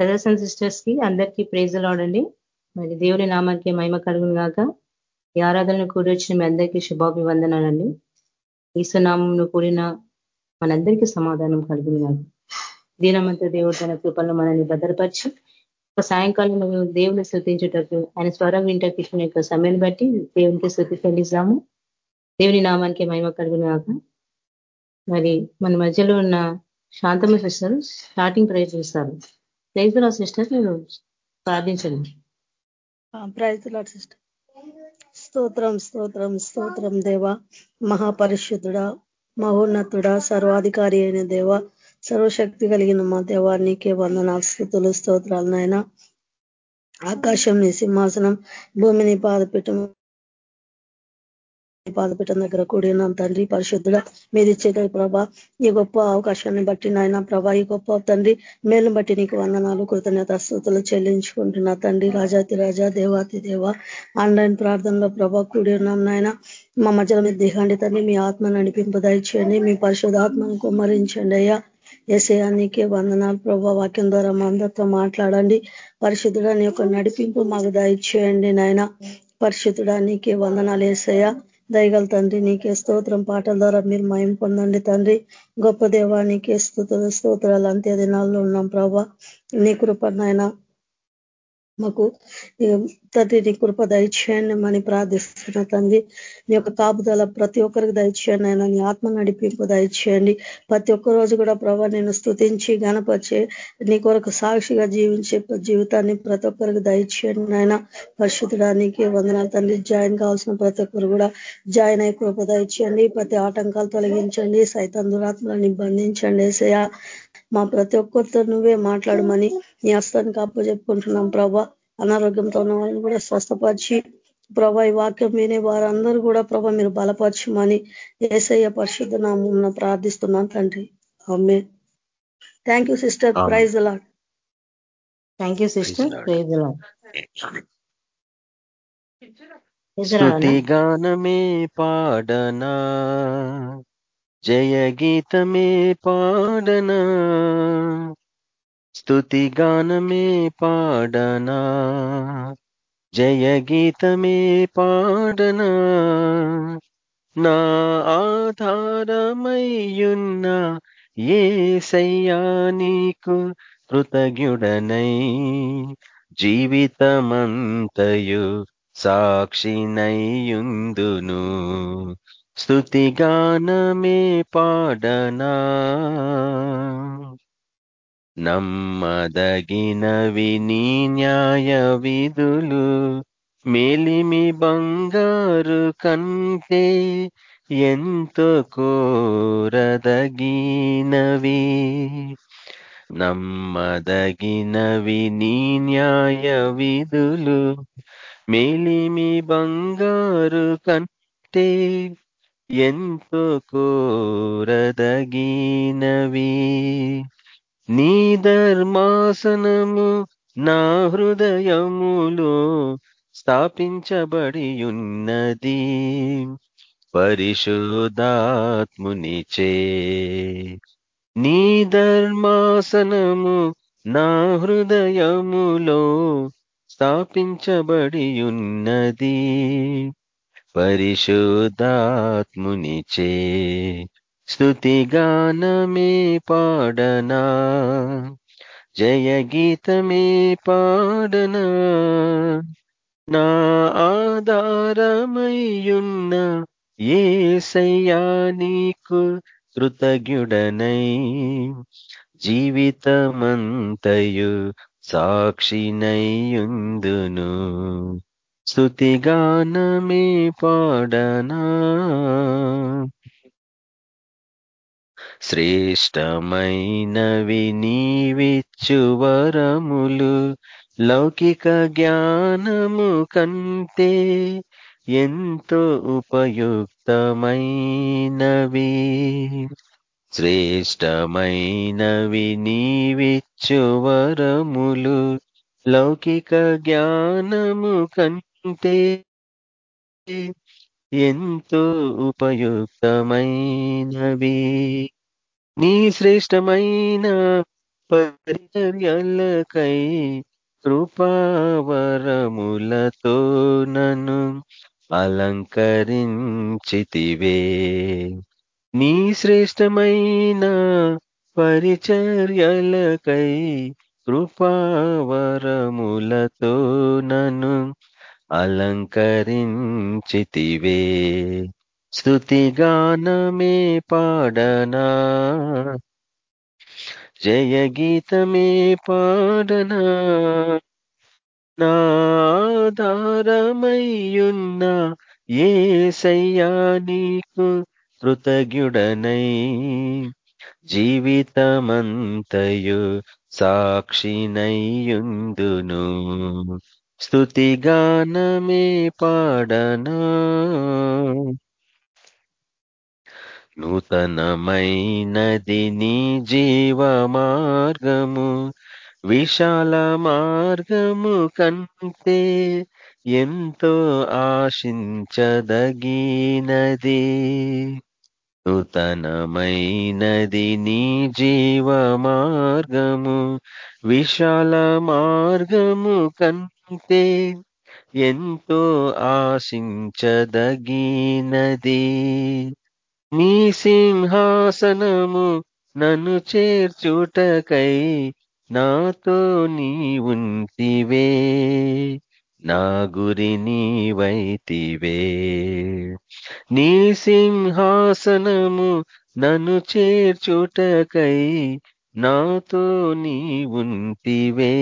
Brothers and సిస్టర్స్కి అందరికీ ప్రేజలు ఆడండి మరి దేవుని నామానికి మహిమ కలుగును గాక. ఈ ఆరాధనను కూడి వచ్చిన మీ అందరికీ శుభాభివందనాలండి. ఈశ్వనామంను కూడిన మనందరికీ సమాధానం కలుగును గాక. దీనమంతా దేవుడు తన కృపలను మనల్ని భద్రపరిచి ఒక సాయంకాలం దేవుని స్థుతించేటట్టు ఆయన స్వరం వింటకు ఇచ్చిన యొక్క సమయాన్ని బట్టి దేవునికి స్థుతి చెల్లిస్తాము. దేవుని నామానికి మహిమ కలుగును గాక. మరి మన మధ్యలో ఉన్న శాంతమ్మ సిస్టర్ స్టార్టింగ్ ప్రైజ్ చేస్తారు. ప్రైజ్లో సిస్టర్ నేను ప్రార్థించండి ప్రైజ్ సిస్టర్. స్తోత్రం స్తోత్రం స్తోత్రం దేవ. మహాపరిశుద్ధుడ మహోన్నతుడ సర్వాధికారి అయిన దేవ. సర్వశక్తి కలిగిన మా దేవానికి వందన స్థుతులు స్తోత్రాలు నాయన. ఆకాశం నీ సింహాసనం భూమిని పాదపీఠం పాదపీఠం దగ్గర కూడి తండ్రి. పరిశుద్ధుడ మీరు ఇచ్చేది ప్రభా. ఈ గొప్ప అవకాశాన్ని బట్టి నాయన ప్రభా ఈ గొప్ప తండ్రి మేలు బట్టి నీకు వందనాలు కృతజ్ఞత స్థుతులు చెల్లించుకుంటున్నా తండ్రి. రాజాతి రాజా దేవాతి దేవ ఆన్లైన్ ప్రార్థనలో ప్రభా కూడి ఉన్నాం నాయన. మా మధ్యలో మీరు దిగండి తండ్రి మీ ఆత్మ నడిపింపు దయచేయండి మీ పరిశుధాత్మను కుమ్మరించండి అయ్యా. ఏసయానికే వందనాలు ప్రభా. వాక్యం ద్వారా మా అందరితో మాట్లాడండి. పరిశుద్ధుడాని యొక్క నడిపింపు మాకు దయచేయండి నాయన. పరిశుద్ధుడానికే వందనాలు ఏసయ్యా. దయగల తండ్రి నీకే స్తోత్రం. పాటల ద్వారా మీరు మయం పొందండి తండ్రి. గొప్ప నీకే స్థూతులు స్తోత్రాలు. అంత్య దినాల్లో ఉన్నాం ప్రభా. నీ కృపనైనా మాకు తండ్రి కృప దయచేయండి మని ప్రార్థిస్తున్న తండ్రి. నీ యొక్క కాపుదల ప్రతి ఒక్కరికి దయచేయండి ఆయన నీ ఆత్మ నడిపింపు దయచేయండి. ప్రతి ఒక్క రోజు కూడా ప్రభా నేను స్థుతించి గణపరిచే నీ కొరకు సాక్షిగా జీవించే జీవితాన్ని ప్రతి ఒక్కరికి దయచేయండి ఆయన పరిశుద్ధడానికి వందనాలు తండ్రి. జాయిన్ కావాల్సిన ప్రతి ఒక్కరు కూడా జాయిన్ అయి కృప దయచేయండి. ప్రతి ఆటంకాలు తొలగించండి. సైతం దురాత్మలను బంధించండి ఏసయ మా ప్రతి ఒక్కరితో నువ్వే మాట్లాడమని నీ హస్తానికి అప్పచెప్పుకుంటున్నాం ప్రభా. అనారోగ్యంతో ఉన్న వాళ్ళని కూడా స్వస్థపరిచి ప్రభా ఈ వాక్యం వినే వారందరూ కూడా ప్రభా మీరు బలపరచమని ఏసయ్య పరిశుద్ధ నామం ప్రార్థిస్తున్నాను తండ్రి. అమ్మే thank you sister praise Lord thank you sister praise గానమే పాడనా? జయ గీతమే పాడనా? స్తుతిగానమే పాడనా? జయ గీతమే పాడనా? నా ఆధారమయ్యున్న ఏ సయ్యానీకు కృతజ్ఞుడనై. జీవితమంతయు సాక్షినయ్యుందును. స్తుతిగానమే పాడనా. నమ్మదగినవి నీ న్యాయ విధులు మేలిమి బంగారు కంటే ఎంతో కోరదగినవి. నమ్మదగినవి నీ న్యాయ విధులు మేలిమి బంగారు కంటే ఎంతో కోరదగినవి నీ ధర్మాసనము నా హృదయములో స్థాపించబడి ఉన్నది పరిశుద్ధాత్మునిచే నీ ధర్మాసనము నా హృదయములో స్థాపించబడి ఉన్నది పరిశుద్ధాత్మునిచే స్థుతిగానమే పాడనా జయ గీతమే పాడనా నా ఆధారమయ్యున్న ఏ సయ్యానీకు కృతజ్ఞుడనై జీవితమంతయు సాక్షినయ్యుందును. స్థుతిగానమే పాడనా? శ్రేష్టమైనవి నీవిచ్చు వరములు లౌకిక జ్ఞానము కంటే ఎంతో ఉపయుక్తమైనవి. శ్రేష్టమైనవి నీవిచ్చు వరములు లౌకిక జ్ఞానము కంటే ఎంతో ఉపయుక్తమైనవి. నీ శ్రేష్టమైన పరిచర్యలకై కృపావరములతో నన్ను అలంకరించితివే. నీ శ్రేష్టమైన పరిచర్యలకై కృపావరములతో అలంకరించితివే. స్థుతిగానమే పాడనా? జయ గీతమే పాడనా? నాధారమయ్యున్న ఏ సయ్యా నీకు కృతజ్ఞుడనై. జీవితమంతయు సాక్షినయ్యుందును. స్థుతిగానమే పాడనా? నూతనమైనది నీ జీవ మార్గము విశాల మార్గము కంటే ఎంతో ఆశించదగినది. నూతనమైనది నీ జీవ మార్గము విశాల మార్గము కంటే ఎంతో ఆశించదగినది. నీ సింహాసనము నన్ను చేర్చుటకై నాతో నీ ఉంటివే నా గురి నీవైతివే. నీ సింహాసనము నన్ను చేర్చుటకై నాతో నీ ఉంటివే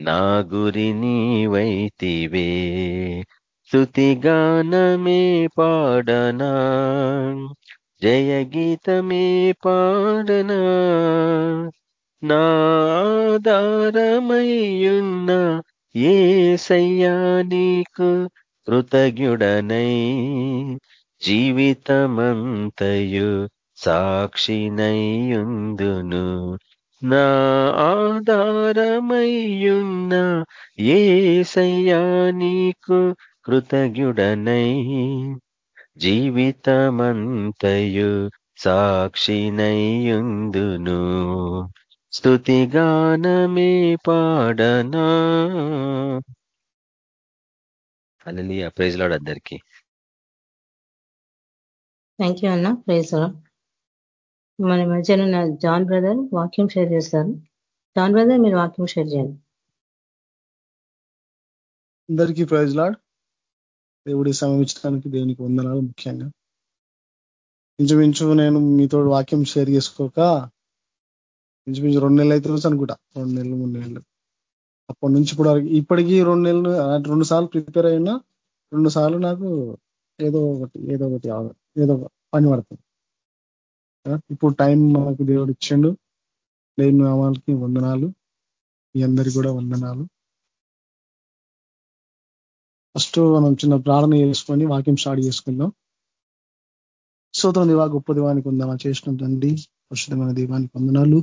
నా గురి నీవైతివే. స్థుతిగానమే పాడనా? జయ గీతమే పాడనా? నాధారమయ్యున్న ఏ సయ్యా నీకు కృతజ్ఞుడనై. జీవితమంతయు సాక్షినయ్యుందును. నా ఆధారమయ్యున్న ఏ సయ్యా నీకు కృతజ్ఞుడనై. జీవితమంతయు సాక్షినయ్యుందును. స్థుతిగానమే పాడనా. అలలియ ప్రైజ్ లాడ్ అందరికి. థ్యాంక్ యూ అన్న. ప్రైజ్ మన మధ్యన నా జాన్ బ్రదర్ వాక్యం షేర్ చేస్తారు. జాన్ బ్రదర్ మీరు వాక్యం షేర్ చేయండి. అందరికీ ప్రైజ్ లాడ్. దేవుడి సమయం ఇచ్చడానికి దేవునికి వందనాలు ముఖ్యంగా. ఇంచుమించు నేను మీతో వాక్యం షేర్ చేసుకోక ఇంచుమించు రెండు నెలలు అయితే అనుకుంటా. రెండు నెలలు మూడు నెలలు. అప్పటి నుంచి ఇప్పుడు ఇప్పటికీ రెండు నెలలు రెండు సార్లు ప్రిపేర్ అయినా రెండు సార్లు నాకు ఏదో ఒకటి ఏదో ఒకటి ఏదో పని పడుతుంది. ఇప్పుడు టైం మనకు దేవుడు ఇచ్చిండు. లేని నామాలకి వందనాలు. మీ అందరికి కూడా వందనాలు. ఫస్ట్ మనం చిన్న ప్రార్థన చేసుకొని వాక్యం స్టార్ట్ చేసుకుందాం. స్తోత్రం దివా గొప్ప దివానికి ఉందామా చేసిన తండ్రి పరిశుద్ధమైన దీవానికి వందనాలు.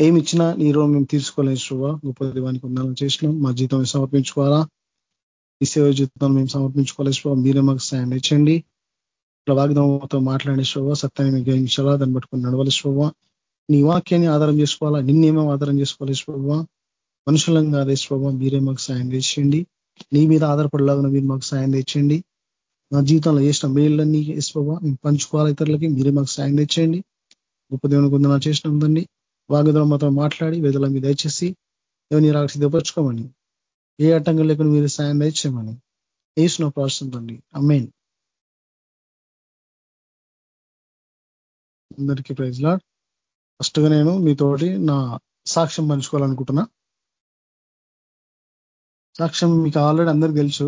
ఏమి ఇచ్చినా నీ రోజు మేము తీర్చుకోలేని శుభ గొప్ప దీవానికి వందనాలు చేసినాం. మా జీతం సమర్పించుకోవాలా? ఈ సేవ జీవితాన్ని మేము సమర్పించుకోలేదు శుభ మీరే మాకు సాయం ఇచ్చండి వాగ్దామంతో మాట్లాడే శోభ సత్యాన్ని గ్రహించాలా దాన్ని పట్టుకుని నడవాలి శోభ నీ వాక్యాన్ని ఆధారం చేసుకోవాలా? నిన్నేమో ఆధారం చేసుకోవాలి శోభ మనుషులంగా అదే శోభ మీరే మాకు సాయం చేసేయండి నీ మీద ఆధారపడలాగా మీరు మాకు సాయం తెచ్చండి నా జీవితంలో చేసిన మేళ్ళన్నీ వేసుకోవా మేము పంచుకోవాలి ఇతరులకి మీరే మాకు సాయం తెచ్చేయండి గొప్ప దేవుని కొందరు చేసిన ఉందండి వాగ్దానం మాట్లాడి వేదల మీద దయచేసి దేవుని రాక సిద్ధపరచుకోమని ఏ అడ్డంకం లేకుండా మీరు సాయం దయచేయమని. వేసిన ప్రార్థిస్తుందండి అమ్మేన్ అందరికీ ప్రైజ్ లాడ్. ఫస్ట్గా నేను మీతోటి నా సాక్ష్యం పంచుకోవాలనుకుంటున్నా. సాక్ష్యం మీకు ఆల్రెడీ అందరికి తెలుసు.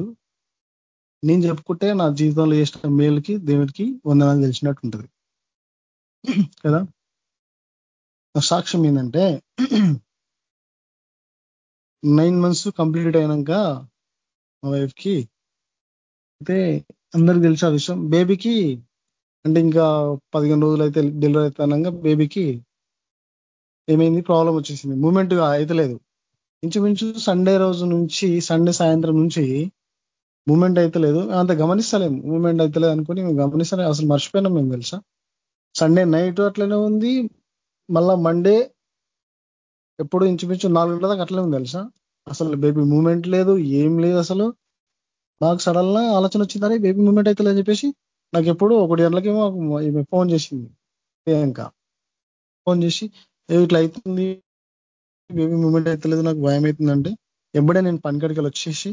నేను చెప్పుకుంటే నా జీవితంలో చేసిన మేలుకి దేవుడికి వందనాలు తెలిసినట్టు ఉంటుంది కదా? నా సాక్ష్యం ఏంటంటే నైన్ మంత్స్ కంప్లీట్ అయినాక మా వైఫ్కి అయితే అందరికి ఆ విషయం. బేబీకి అంటే ఇంకా పదిహేను రోజులు అయితే డెలివరీ అవుతానంగా బేబీకి ఏమైంది? ప్రాబ్లం వచ్చేసింది. మూమెంట్ అయితలేదు ఇంచుమించు సండే రోజు నుంచి సండే సాయంత్రం నుంచి మూమెంట్ అయితే లేదు. అంత గమనిస్తలేము మూమెంట్ అయితే లేదు అనుకుని మేము గమనిస్తలేము అసలు మర్చిపోయినాం మేము తెలుసా? సండే నైట్ అట్లనే ఉంది. మళ్ళా మండే ఎప్పుడు ఇంచుమించు నాలుగు గంటల దాకా అట్లే ఉంది తెలుసా? అసలు బేబీ మూమెంట్ లేదు ఏం లేదు అసలు. నాకు సడన్గా ఆలోచన వచ్చిందని బేబీ మూమెంట్ అయితే అని చెప్పేసి నాకు ఎప్పుడు ఒకటి గంటలకేమో ఈమె ఫోన్ చేసింది ప్రియాంక. ఫోన్ చేసి ఇట్లా అవుతుంది బేబీ మూమెంట్ అవుతలేదు నాకు భయం అవుతుందంటే ఎప్పుడే నేను పనికడికి వచ్చేసి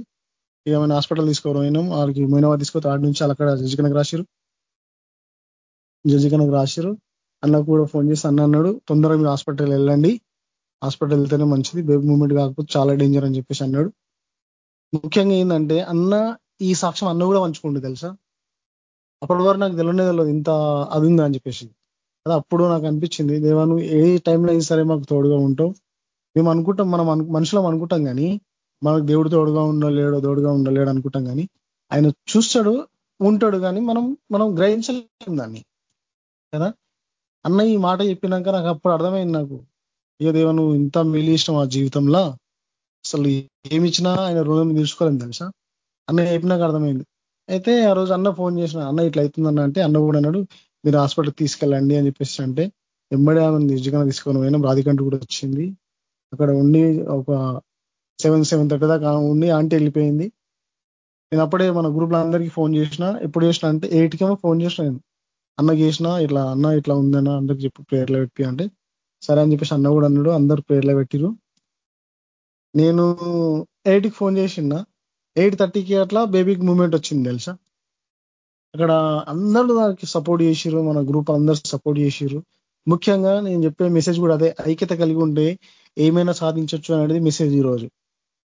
ఏమైనా హాస్పిటల్ తీసుకోవడం వాళ్ళకి మైనవా తీసుకోతే ఆడి నుంచి అక్కడ జడ్జికనకు రాసిరు జడ్జికనకు రాసిరు అన్న కూడా ఫోన్ చేసి అన్న అన్నాడు తొందరగా మీరు హాస్పిటల్ వెళ్ళండి. హాస్పిటల్ వెళ్తేనే మంచిది. బేబీ మూమెంట్ కాకపోతే చాలా డేంజర్ అని చెప్పేసి అన్నాడు. ముఖ్యంగా ఏంటంటే అన్న ఈ సాక్ష్యం అన్న కూడా పంచుకోండి తెలుసా? అప్పటి వరకు నాకు తెలియనే తెలియదు ఇంత అది ఉందా అని చెప్పేసి. అదే అప్పుడు నాకు అనిపించింది దేవా నువ్వు ఏ టైంలో అయినా సరే మాకు తోడుగా ఉంటావు. మేము అనుకుంటాం మనం మనుషులం అనుకుంటాం కానీ మనకు దేవుడు తోడుగా ఉండలేడో తోడుగా ఉండలేడు అనుకుంటాం కానీ ఆయన చూస్తాడు ఉంటాడు కానీ మనం మనం గ్రహించలేం దాన్ని. కదా? అన్న ఈ మాట చెప్పినాక నాకు అప్పుడు అర్థమైంది నాకు. ఇక దేవ నువ్వు ఇంత మేలు ఇష్టం ఆ జీవితంలో. అసలు ఏమి ఇచ్చినా ఆయన రుణం తీర్చుకోలేము తెలుసా? అన్న చెప్పినాక అర్థమైంది. అయితే ఆ రోజు అన్న ఫోన్ చేసిన అన్న ఇట్లా అవుతుందన్న అంటే అన్న కూడా అన్నాడు మీరు హాస్పిటల్కి తీసుకెళ్ళండి అని చెప్పేసి అంటే వెంబడి ఆమె నిజంగా తీసుకొని పోయినాం రాధికంట కూడా వచ్చింది. అక్కడ ఉండి ఒక సెవెన్ సెవెన్ థర్టీ దాకా ఉండి ఆంటీ వెళ్ళిపోయింది. నేను అప్పుడే మన గ్రూప్లో అందరికీ ఫోన్ చేసిన ఎప్పుడు చేసిన అంటే ఎయిట్కేమో ఫోన్ చేసిన నేను. అన్న చేసిన ఇట్లా అన్న ఇట్లా ఉందన్న అందరికి చెప్పి ప్రేయర్లో పెట్టి అంటే సరే అని చెప్పేసి అన్న కూడా అన్నాడు అందరు ప్రేయర్లో పెట్టిరు నేను ఎయిట్కి ఫోన్ చేసిన ఎయిట్ థర్టీకి అట్లా బేబీకి మూమెంట్ వచ్చింది తెలుసా? అక్కడ అందరూ దానికి సపోర్ట్ చేసిరు మన గ్రూప్ అందరు సపోర్ట్ చేసిరు ముఖ్యంగా నేను చెప్పే మెసేజ్ కూడా అదే ఐక్యత కలిగి ఉంటే ఏమైనా సాధించవచ్చు అనేది మెసేజ్ ఈ రోజు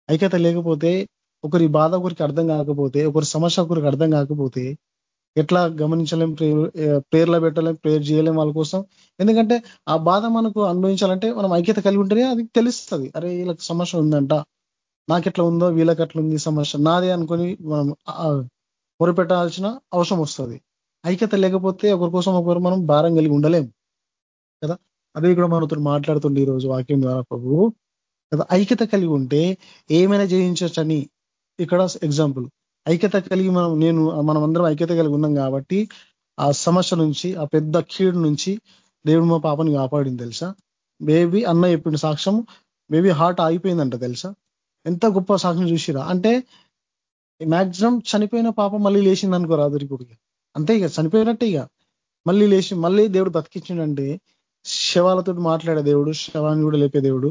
ఐక్యత లేకపోతే ఒకరి బాధ ఒకరికి అర్థం కాకపోతే ఒకరి సమస్య ఒకరికి అర్థం కాకపోతే ఎట్లా గమనించలేం ప్రేర్లో పెట్టలేం ప్రేయర్ చేయలేం వాళ్ళ కోసం. ఎందుకంటే ఆ బాధ మనకు అనుభవించాలంటే మనం ఐక్యత కలిగి ఉంటేనే అది తెలుస్తుంది. అరే వీళ్ళకి సమస్య ఉందంట. నాకెట్లా ఉందో వీళ్ళకి అట్లా ఉంది సమస్య. నాదే అనుకొని మనం మొరపెట్టాల్సిన అవసరం వస్తుంది. ఐక్యత లేకపోతే ఒకరి కోసం ఒకరు మనం భారం కలిగి ఉండలేం కదా? అదే కూడా మనతో మాట్లాడుతుండే ఈరోజు వాక్యం ద్వారా ప్రభు. కదా? ఐక్యత కలిగి ఉంటే ఏమైనా జయించవచ్చని ఇక్కడ ఎగ్జాంపుల్ ఐక్యత కలిగి మనం నేను మనం అందరం ఐక్యత కలిగి ఉన్నాం కాబట్టి ఆ సమస్య నుంచి ఆ పెద్ద కీడు నుంచి దేవుడు మా పాపని కాపాడింది తెలుసా? మేబీ అన్న చెప్పిన సాక్ష్యం మేబీ హార్ట్ ఆగిపోయిందంట తెలుసా? ఎంత గొప్ప సాక్ష్యం చూసిరా అంటే మ్యాక్సిమం చనిపోయిన పాప మళ్ళీ లేచింది అనుకోరు రాదు అంతే ఇక చనిపోయినట్టే ఇక. మళ్ళీ లేచి మళ్ళీ దేవుడు బతికించిండంటే శవాలతో మాట్లాడే దేవుడు శవాన్ని కూడా లేపే దేవుడు.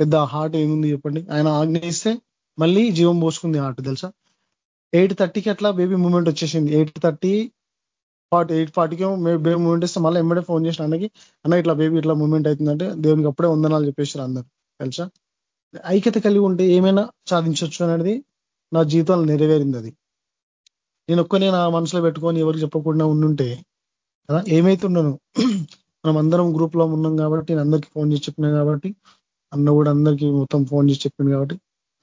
పెద్ద హార్ట్ ఏముంది చెప్పండి. ఆయన ఆగ్నేయిస్తే మళ్ళీ జీవం పోసుకుంది హార్ట్ తెలుసా? ఎయిట్ థర్టీకి అట్లా బేబీ మూమెంట్ వచ్చేసింది. ఎయిట్ థర్టీ ఫార్టీ ఎయిట్ ఫార్టీకి బేబీ మూమెంట్ ఇస్తే మళ్ళీ ఎమ్మడే ఫోన్ చేసిన అన్నకి అన్న ఇట్లా బేబీ ఇట్లా మూమెంట్ అవుతుందంటే దేవునికి అప్పుడే వందనాలు చెప్పేసారు అందరు. తెలుసా? ఐక్యత కలిగి ఉంటే ఏమైనా సాధించవచ్చు అనేది నా జీవితంలో నెరవేరింది అది. నేను ఒక్కనే నా మనసులో పెట్టుకొని ఎవరికి చెప్పకుండా ఉండుంటే కదా ఏమైతుండను మనం అందరం గ్రూప్లో ఉన్నాం కాబట్టి నేను అందరికి ఫోన్ చేసి చెప్పినా కాబట్టి అన్న కూడా అందరికీ మొత్తం ఫోన్ చేసి చెప్పింది కాబట్టి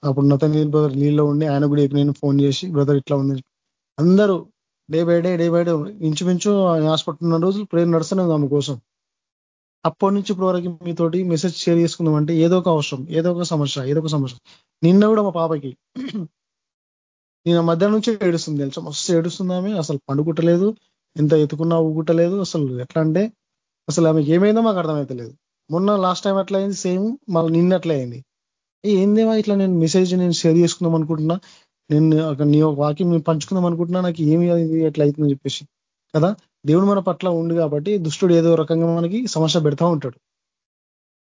అప్పుడు నతన్ బ్రదర్ నీళ్ళలో ఉండి ఆయన కూడా నేను ఫోన్ చేసి బ్రదర్ ఇట్లా ఉంది. అందరూ day by day day by day ఇంచుమించు హాస్పిటల్ ఉన్న రోజులు ప్రేర్ నడుస్తున్నాం ఆమె కోసం. అప్పటి నుంచి ఇప్పుడు వరకు మీతోటి మెసేజ్ షేర్ చేసుకుందాం అంటే ఏదో ఒక అవసరం ఏదో ఒక సమస్య ఏదో ఒక సమస్య. నిన్న కూడా మా పాపకి నేను మధ్యాహ్నం నుంచి ఏడుస్తుంది తెలుసు? మస్తు ఏడుస్తుందామే అసలు పండుగుట్టలేదు ఎంత ఎత్తుకున్నా ఊగుట్టలేదు అసలు ఎట్లా అంటే అసలు ఆమెకి ఏమైందో మాకు అర్థమవుతలేదు మొన్న లాస్ట్ టైం ఎట్లా అయింది సేమ్ మళ్ళీ నిన్న ఎట్లా అయింది. ఏందేమో ఇట్లా నేను మెసేజ్ నేను షేర్ చేసుకుందాం అనుకుంటున్నా. నేను నీ వాక్యం నేను పంచుకుందాం అనుకుంటున్నా నాకు ఏమి ఎట్లా అవుతుందని చెప్పేసి. కదా? దేవుడు మన పట్ల ఉండు కాబట్టి దుష్టుడు ఏదో రకంగా మనకి సమస్య పెడతా ఉంటాడు.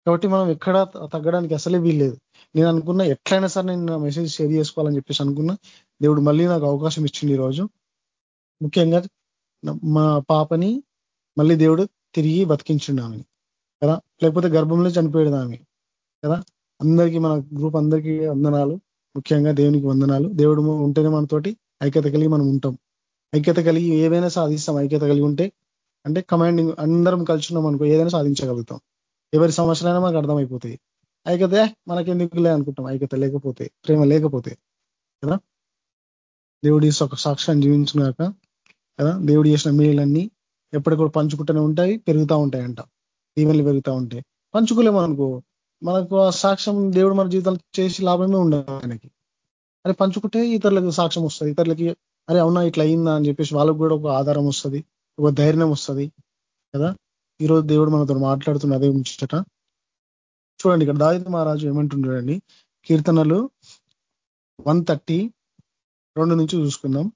కాబట్టి మనం ఎక్కడ తగ్గడానికి అసలే వీల్లేదు. నేను అనుకున్నా ఎట్లయినా సరే నేను నా మెసేజ్ షేర్ చేసుకోవాలని చెప్పేసి అనుకున్నా దేవుడు మళ్ళీ నాకు అవకాశం ఇచ్చింది ఈరోజు. ముఖ్యంగా మా పాపని మళ్ళీ దేవుడు తిరిగి బతికించిండు ఆమెని. కదా? లేకపోతే గర్భంలో చనిపోయాడు ఆమె. కదా? అందరికీ మన గ్రూప్ అందరికీ వందనాలు. ముఖ్యంగా దేవునికి వందనాలు. దేవుడు ఉంటేనే మనతోటి ఐక్యత కలిగి మనం ఉంటాం. ఐక్యత కలిగి ఏదైనా సాధిస్తాం ఐక్యత కలిగి ఉంటే అంటే కమాండింగ్ అందరం కలుసుకున్నాం అనుకో ఏదైనా సాధించగలుగుతాం. ఎవరి సమస్యలైనా మనకు అర్థమైపోతాయి. ఐక్యత మనకెందుకులే అనుకుంటాం. ఐక్యత లేకపోతే ప్రేమ లేకపోతే కదా? దేవుడి సాక్ష్యాన్ని జీవించినాక కదా? దేవుడు చేసిన మేలన్నీ ఎప్పటికప్పుడు పంచుకుంటూనే ఉంటాయి పెరుగుతూ ఉంటాయంట. దీవెనలు పెరుగుతూ ఉంటాయి. పంచుకోలేము అనుకో. మనకు ఆ సాక్ష్యం దేవుడు మన జీవితంలో చేసి లాభమే ఉండదు ఆయనకి. అది పంచుకుంటే ఇతరులకు సాక్ష్యం వస్తుంది. ఇతరులకి అరే అవునా ఇట్లా అయిందా అని చెప్పేసి వాళ్ళకు కూడా ఒక ఆధారం వస్తుంది ఒక ధైర్యం వస్తుంది కదా? ఈరోజు దేవుడు మనతో మాట్లాడుతున్న అదే ఉంచట చూడండి ఇక్కడ దావిత మహారాజు ఏమంటుండడండి కీర్తనలు వన్ థర్టీ రెండు నుంచి చూసుకుందాం.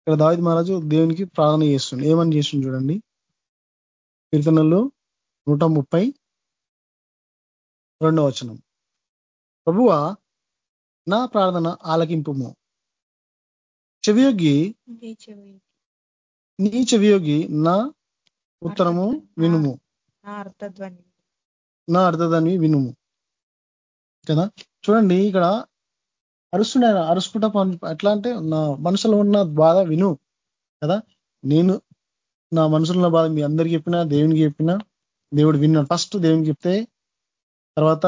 ఇక్కడ దావిత మహారాజు దేవునికి ప్రార్థన చేస్తుంది ఏమని చేస్తుంది చూడండి? కీర్తనలు నూట ముప్పై రెండవ వచనం. ప్రభువ నా ప్రార్థన ఆలకింపుము. చెవియొగ్గి నీ చెవియొగ్గి నా ఉత్తరము వినుము. నా అర్థధ్వని. వినుము. కదా? చూడండి ఇక్కడ అరుస్తున్నాడు అరుసుకుంటా ఎట్లా అంటే నా మనసులో ఉన్న బాధ విను. కదా? నేను నా మనసులో ఉన్న బాధ మీ అందరికి చెప్పినా దేవునికి చెప్పినా దేవుడు విన్నాడు ఫస్ట్ దేవునికి చెప్తే తర్వాత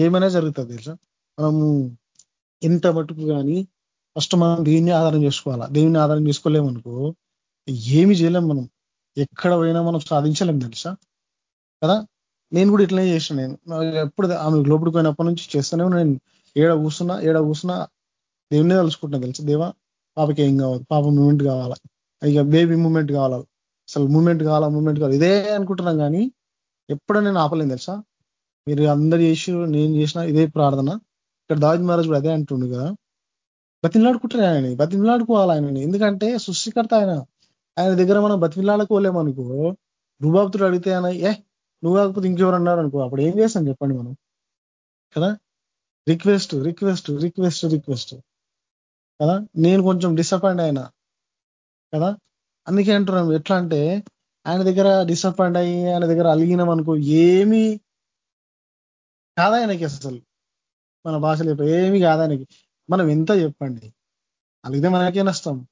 ఏమైనా జరుగుతుంది తెలుసా? మనము ఎంత మటుకు కానీ ఫస్ట్ మనం దేన్ని ఆధారం చేసుకోవాలా? దేవుని ఆధారం చేసుకోలేమనుకో ఏమి చేయలేం మనం. ఎక్కడ పోయినా మనం సాధించలేం తెలుసా? కదా? నేను కూడా ఇట్లనే చేసిన. నేను ఎప్పుడు ఆమె లోపలికి పోయినప్పటి నుంచి చేస్తూనే నేను ఏడ కూర్చున్నా ఏడ కూర్చున్నా దేవునే తలుచుకుంటున్నా తెలుసు? దేవా పాపకి ఏం కావాలి? పాప మూమెంట్ కావాలా? ఇక బేబీ మూమెంట్ కావాలా? అసలు మూమెంట్ కావాలా? మూమెంట్ కావాలి? ఇదే అనుకుంటున్నాం కానీ ఎప్పుడూ నేను ఆపలేను తెలుసా? మీరు అందరు చేసి నేను చేసిన ఇదే ప్రార్థన. ఇక్కడ దావిద్ మహారాజ్ కూడా అదే అంటుండు కదా. బతిమిలాడుకుంటారు ఆయనని బతిమిలాడుకోవాలి ఆయనని ఎందుకంటే సృష్టికర్త ఆయన. ఆయన దగ్గర మనం బతిమిలాడుకోలేమనుకో రుబాబుతుడు అడిగితే ఆయన ఏ నువ్వు కాకపోతే ఇంకెవరు అన్నారు అనుకో అప్పుడు ఏం చేస్తాం చెప్పండి మనం. కదా? Request request request request. కదా? నేను కొంచెం డిసప్పాయింట్ అయినా. కదా? అందుకే అంటున్నాం ఎట్లా అంటే ఆయన దగ్గర డిసప్పాయింట్ అయ్యి ఆయన దగ్గర అలిగినాం అనుకో ఏమి కాదా ఆయనకి అసలు. మన భాషలో ఏమి కాదా ఆయనకి మనం ఎంత చెప్పండి? అలిగితే మనకే నష్టం.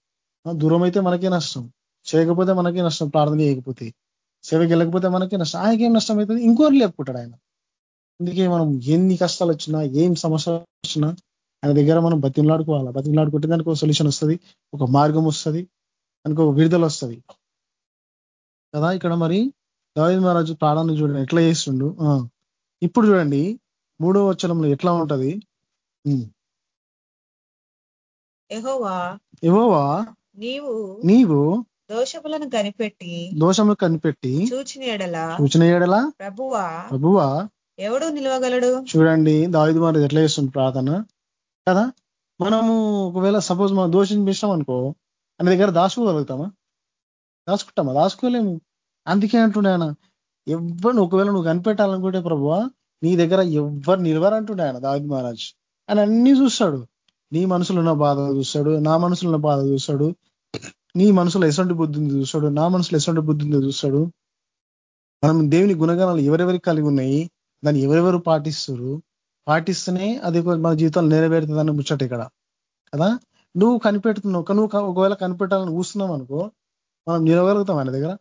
దూరం అయితే మనకే నష్టం. చేయకపోతే మనకే నష్టం. ప్రార్థన చేయకపోతే. సేవకి వెళ్ళకపోతే మనకే నష్టం. ఆయనకేం నష్టం అవుతుంది? ఇంకోరు లేపుకుంటాడు ఆయన. అందుకే మనం ఎన్ని కష్టాలు వచ్చినా ఏం సమస్య వచ్చినా ఆయన దగ్గర మనం బతిమలాడుకోవాలా? బతిమలాడుకుంటే దానికి ఒక సొల్యూషన్ వస్తుంది ఒక మార్గం వస్తుంది దానికి ఒక విడుదల వస్తుంది. కదా ఇక్కడ మరి? దావేది మహారాజు ప్రాణాన్ని చూడండి. ఎట్లా చేస్తుండు? ఆ, ఇప్పుడు చూడండి. మూడో వచనంలో ఎట్లా ఉంటది? యెహోవా యెహోవా నీవు నీవు దోషములను కనిపెట్టి దోషము కనిపెట్టి చూచిన ఎడల ప్రభువా ప్రభువా ఎవడు నిలవగలడు? చూడండి దావిది మహారాజు ఎట్లా చేస్తుంది ప్రార్థన. కదా? మనము ఒకవేళ సపోజ్ మనం దోషం చేసినాం అనుకో ఆయన దగ్గర దాచుకోగలుగుతామా? దాచుకుంటామా? దాచుకోలేము. అందుకే అంటుండే ఆయన ఎవరిని ఒకవేళ నువ్వు కనిపెట్టాలనుకుంటే ప్రభువా నీ దగ్గర ఎవ్వరు నిలవరంటుండే ఆయన దావిద్ మహారాజ్. ఆయన అన్ని చూస్తాడు. నీ మనసులో ఉన్న బాధ చూస్తాడు నా మనసులో ఉన్న బాధ చూస్తాడు నీ మనసులో ఎసంటి బుద్ధి చూస్తాడు నా మనసులో ఎసంటి బుద్ధి చూస్తాడు. మనం దేవుని గుణగణాలు ఎవరెవరికి కలిగి ఉన్నాయి దాన్ని ఎవరెవరు పాటిస్తారు పాటిస్తేనే అది మన జీవితాలు నెరవేరుతుందని ముచ్చట ఇక్కడ. కదా? నువ్వు కనిపెడుతున్నావు ఒక- నువ్వు ఒకవేళ కనిపెట్టాలని కూస్తున్నావు అనుకో మనం నిలవగలుగుతాం ఆయన దగ్గర.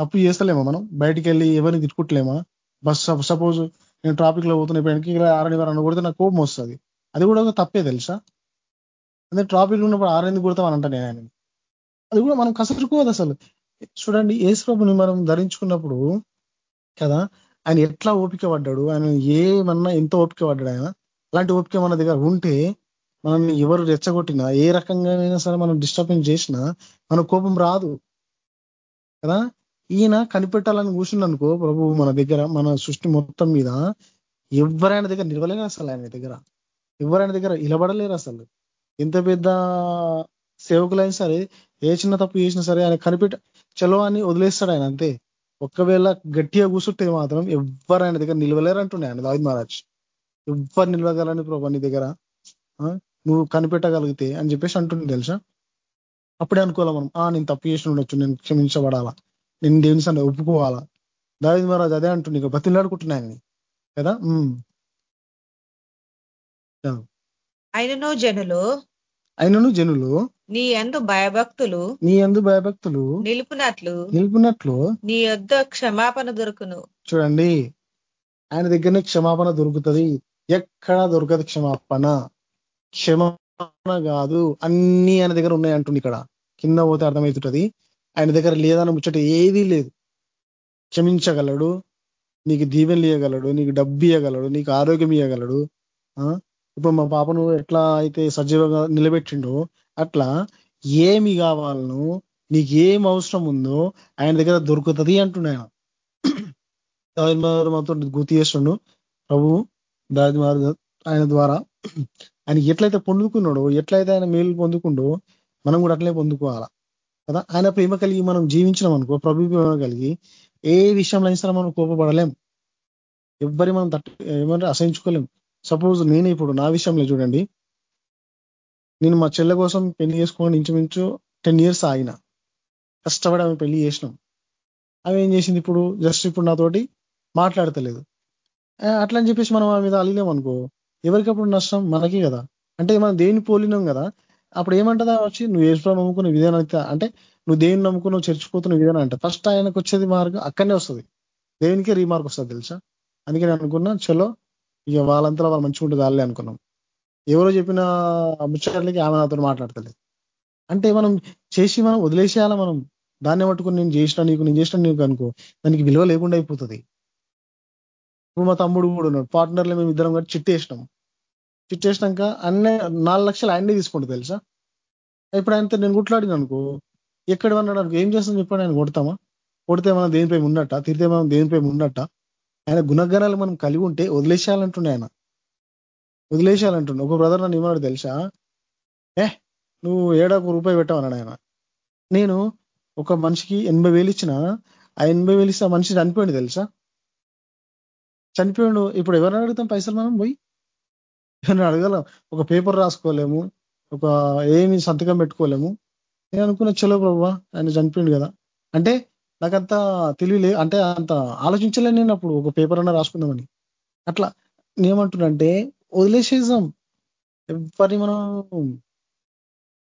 తప్పు చేస్తలేమా మనం? బయటికి వెళ్ళి ఎవరిని తిట్టుకుంటలేమా? బస్ సపోజ్ నేను ట్రాఫిక్లో పోతున్నా ఇప్పుడు వెనక్కి ఆరని వారు కొడితే నాకు కోపం వస్తుంది. అది కూడా ఒక తప్పే తెలుసా? అదే ట్రాఫిక్ ఉన్నప్పుడు ఆరెందుకు కొడతాం అని అంటాను నేను అది కూడా మనం కసరుకోవద్దు అసలు. చూడండి ఏసుప్రభుని మనం ధరించుకున్నప్పుడు కదా ఆయన ఎట్లా ఓపిక పడ్డాడు ఆయన ఏమన్నా ఎంత ఓపిక పడ్డాడు ఆయన? అలాంటి ఓపిక మన దగ్గర ఉంటే మనల్ని ఎవరు రెచ్చగొట్టినా ఏ రకంగానైనా సరే మనం డిస్టర్బెన్స్ చేసినా మన కోపం రాదు. కదా? ఈయన కనిపెట్టాలని కూర్చుండనుకో ప్రభు మన దగ్గర మన సృష్టి మొత్తం మీద ఎవరైనా దగ్గర నిలవలేరు అసలు ఆయన దగ్గర. ఎవరైనా దగ్గర నిలబడలేరు అసలు. ఇంత పెద్ద సేవకులైనా సరే ఏ చిన్న తప్పు చేసినా సరే ఆయన కనిపెట్ట చలో అని వదిలేస్తాడు ఆయన అంతే. ఒక్కవేళ గట్టిగా కూర్చుంటే మాత్రం ఎవ్వరు ఆయన దగ్గర నిలవలేరు అంటుండే ఆయన దావిద్ మహారాజ్. ఎవ్వరు నిలవగలని ప్రభు నీ దగ్గర ఆ, నువ్వు కనిపెట్టగలిగితే అని చెప్పేసి అంటుంది తెలుసా? అప్పుడే అనుకోవాలి మనం ఆ నేను తప్పు చేసి ఉండొచ్చు నేను క్షమించబడాలా? నేను దేవుని సన్న ఒప్పుకోవాలా? దావిద్ మహారాజ్ అదే అంటుండే ఇక బతిలాడుకుంటున్నా ఆయన్ని కదా? ఆయనను జనులు అయినను జనులు నీ యందు భయభక్తులు నీ అందు భయభక్తులు నిలుపునట్లు నిలుపున్నట్లు నీ యొద్ద క్షమాపణ దొరుకును. చూడండి. ఆయన దగ్గరనే క్షమాపణ దొరుకుతుంది. ఎక్కడా దొరకదు క్షమాపణ? క్షమాపణ కాదు. అన్ని ఆయన దగ్గర ఉన్నాయి అంటుంది ఇక్కడ. కింద పోతే అర్థమవుతుంటది. ఆయన దగ్గర లేదని ముచ్చట ఏదీ లేదు. క్షమించగలడు. నీకు దీవెనలు ఇవ్వగలడు నీకు డబ్బు ఇవ్వగలడు నీకు ఆరోగ్యం ఇవ్వగలడు? ఇప్పుడు మా పాపను ఎట్లా అయితే సజీవంగా నిలబెట్టిండో అట్లా ఏమి కావాలను నీకు ఏం అవసరం ఉందో ఆయన దగ్గర దొరుకుతుంది ఆయన. మాతో గుర్తు చేస్తుండు ప్రభు దాని ఆయన ద్వారా ఆయన ఎట్లయితే పొందుకున్నాడో ఎట్లయితే ఆయన మేలు పొందుకుండో మనం కూడా అట్లే పొందుకోవాలా? కదా? ఆయన ప్రేమ కలిగి మనం జీవించినాం అనుకో ప్రభు ప్రేమ కలిగి ఏ విషయంలో అయినా సరే మనం కోపపడలేం. ఎవ్వరి మనం తట్టు ఏమంటే అసహించుకోలేం. సపోజ్ నేను ఇప్పుడు నా విషయంలో చూడండి. నేను మా చెల్లె కోసం పెళ్ళి చేసుకోవడం ఇంచుమించు టెన్ ఇయర్స్ ఆగిన. కష్టపడి ఆమె పెళ్ళి చేసినాం. ఆమె ఏం చేసింది ఇప్పుడు? జస్ట్ ఇప్పుడు నాతోటి మాట్లాడతలేదు. అట్లా అని చెప్పేసి మనం ఆమె మీద అలిలేం అనుకో ఎవరికప్పుడు నష్టం? మనకి కదా. అంటే మనం దేన్ని పోలినాం కదా? అప్పుడు ఏమంటదా వచ్చి నువ్వు ఏసులో నమ్ముకున్న విధానం అయితే అంటే నువ్వు దేన్ని నమ్ముకున్నావు చర్చిపోతున్న విధానం అంటే. ఫస్ట్ ఆయనకు వచ్చేది మార్గం అక్కడనే వస్తుంది. దేవునికే రీమార్క్ వస్తుంది తెలుసా? అందుకే నేను అనుకున్నా చలో ఇక వాళ్ళంతా వాళ్ళు మంచిగా ఉంటుంది వాళ్ళే అనుకున్నాం. ఎవరో చెప్పిన ముచ్చట్లకి ఆమె అతను మాట్లాడతలేదు. అంటే మనం చేసి మనం వదిలేసేయాలా మనం? దాన్ని పట్టుకుని నేను చేసిన నీకు నేను చేసిన నీకు అనుకో దానికి విలువ లేకుండా అయిపోతుంది. ఇప్పుడు మా తమ్ముడు కూడా ఉన్నాడు. పార్ట్నర్లు మేము ఇద్దరం కూడా చిట్టేసినాం చిట్టేసినాక అన్నీ నాలుగు లక్షలు ఆయనే తీసుకుంటా తెలుసా? ఇప్పుడు ఆయనతో నేను గుట్లాడిన అనుకో ఎక్కడ అన్నాడు అనుకో ఏం చేస్తాం చెప్పండి ఆయన కొడతామా? కొడితే మనం దేనిపై ఉన్నట్ట? తిరితే మనం దేనిపై ఉన్నట్ట? ఆయన గుణగణాలు మనం కలిగి ఉంటే వదిలేసేయాలంటుండే ఆయన. వదిలేసేయాలంటుండే. ఒక బ్రదర్ నన్ను ఏమన్నాడు తెలుసా? ఏ నువ్వు ఏడాకు రూపాయి పెట్టావన్నాడు ఆయన. నేను ఒక మనిషికి ఎనభై వేలు ఇచ్చిన ఆ ఎనభై వేలు ఇస్తే మనిషి చనిపోయింది తెలుసా? చనిపోయాడు. ఇప్పుడు ఎవరిని అడుగుతాం పైసలు మనం పోయి? ఎవరిని అడగలేం. ఒక పేపర్ రాసుకోలేము. ఒక ఏమి సంతకం పెట్టుకోలేము. నేను అనుకున్న చలో ప్రభావ ఆయన చనిపోయింది కదా. అంటే నాకంత తెలియలే అంటే అంత ఆలోచించలే నేను అప్పుడు ఒక పేపర్ అన్నా రాసుకుందామని. అట్లా నేనేమంటున్నంటే వదిలేసేసాం ఎవరిని మనం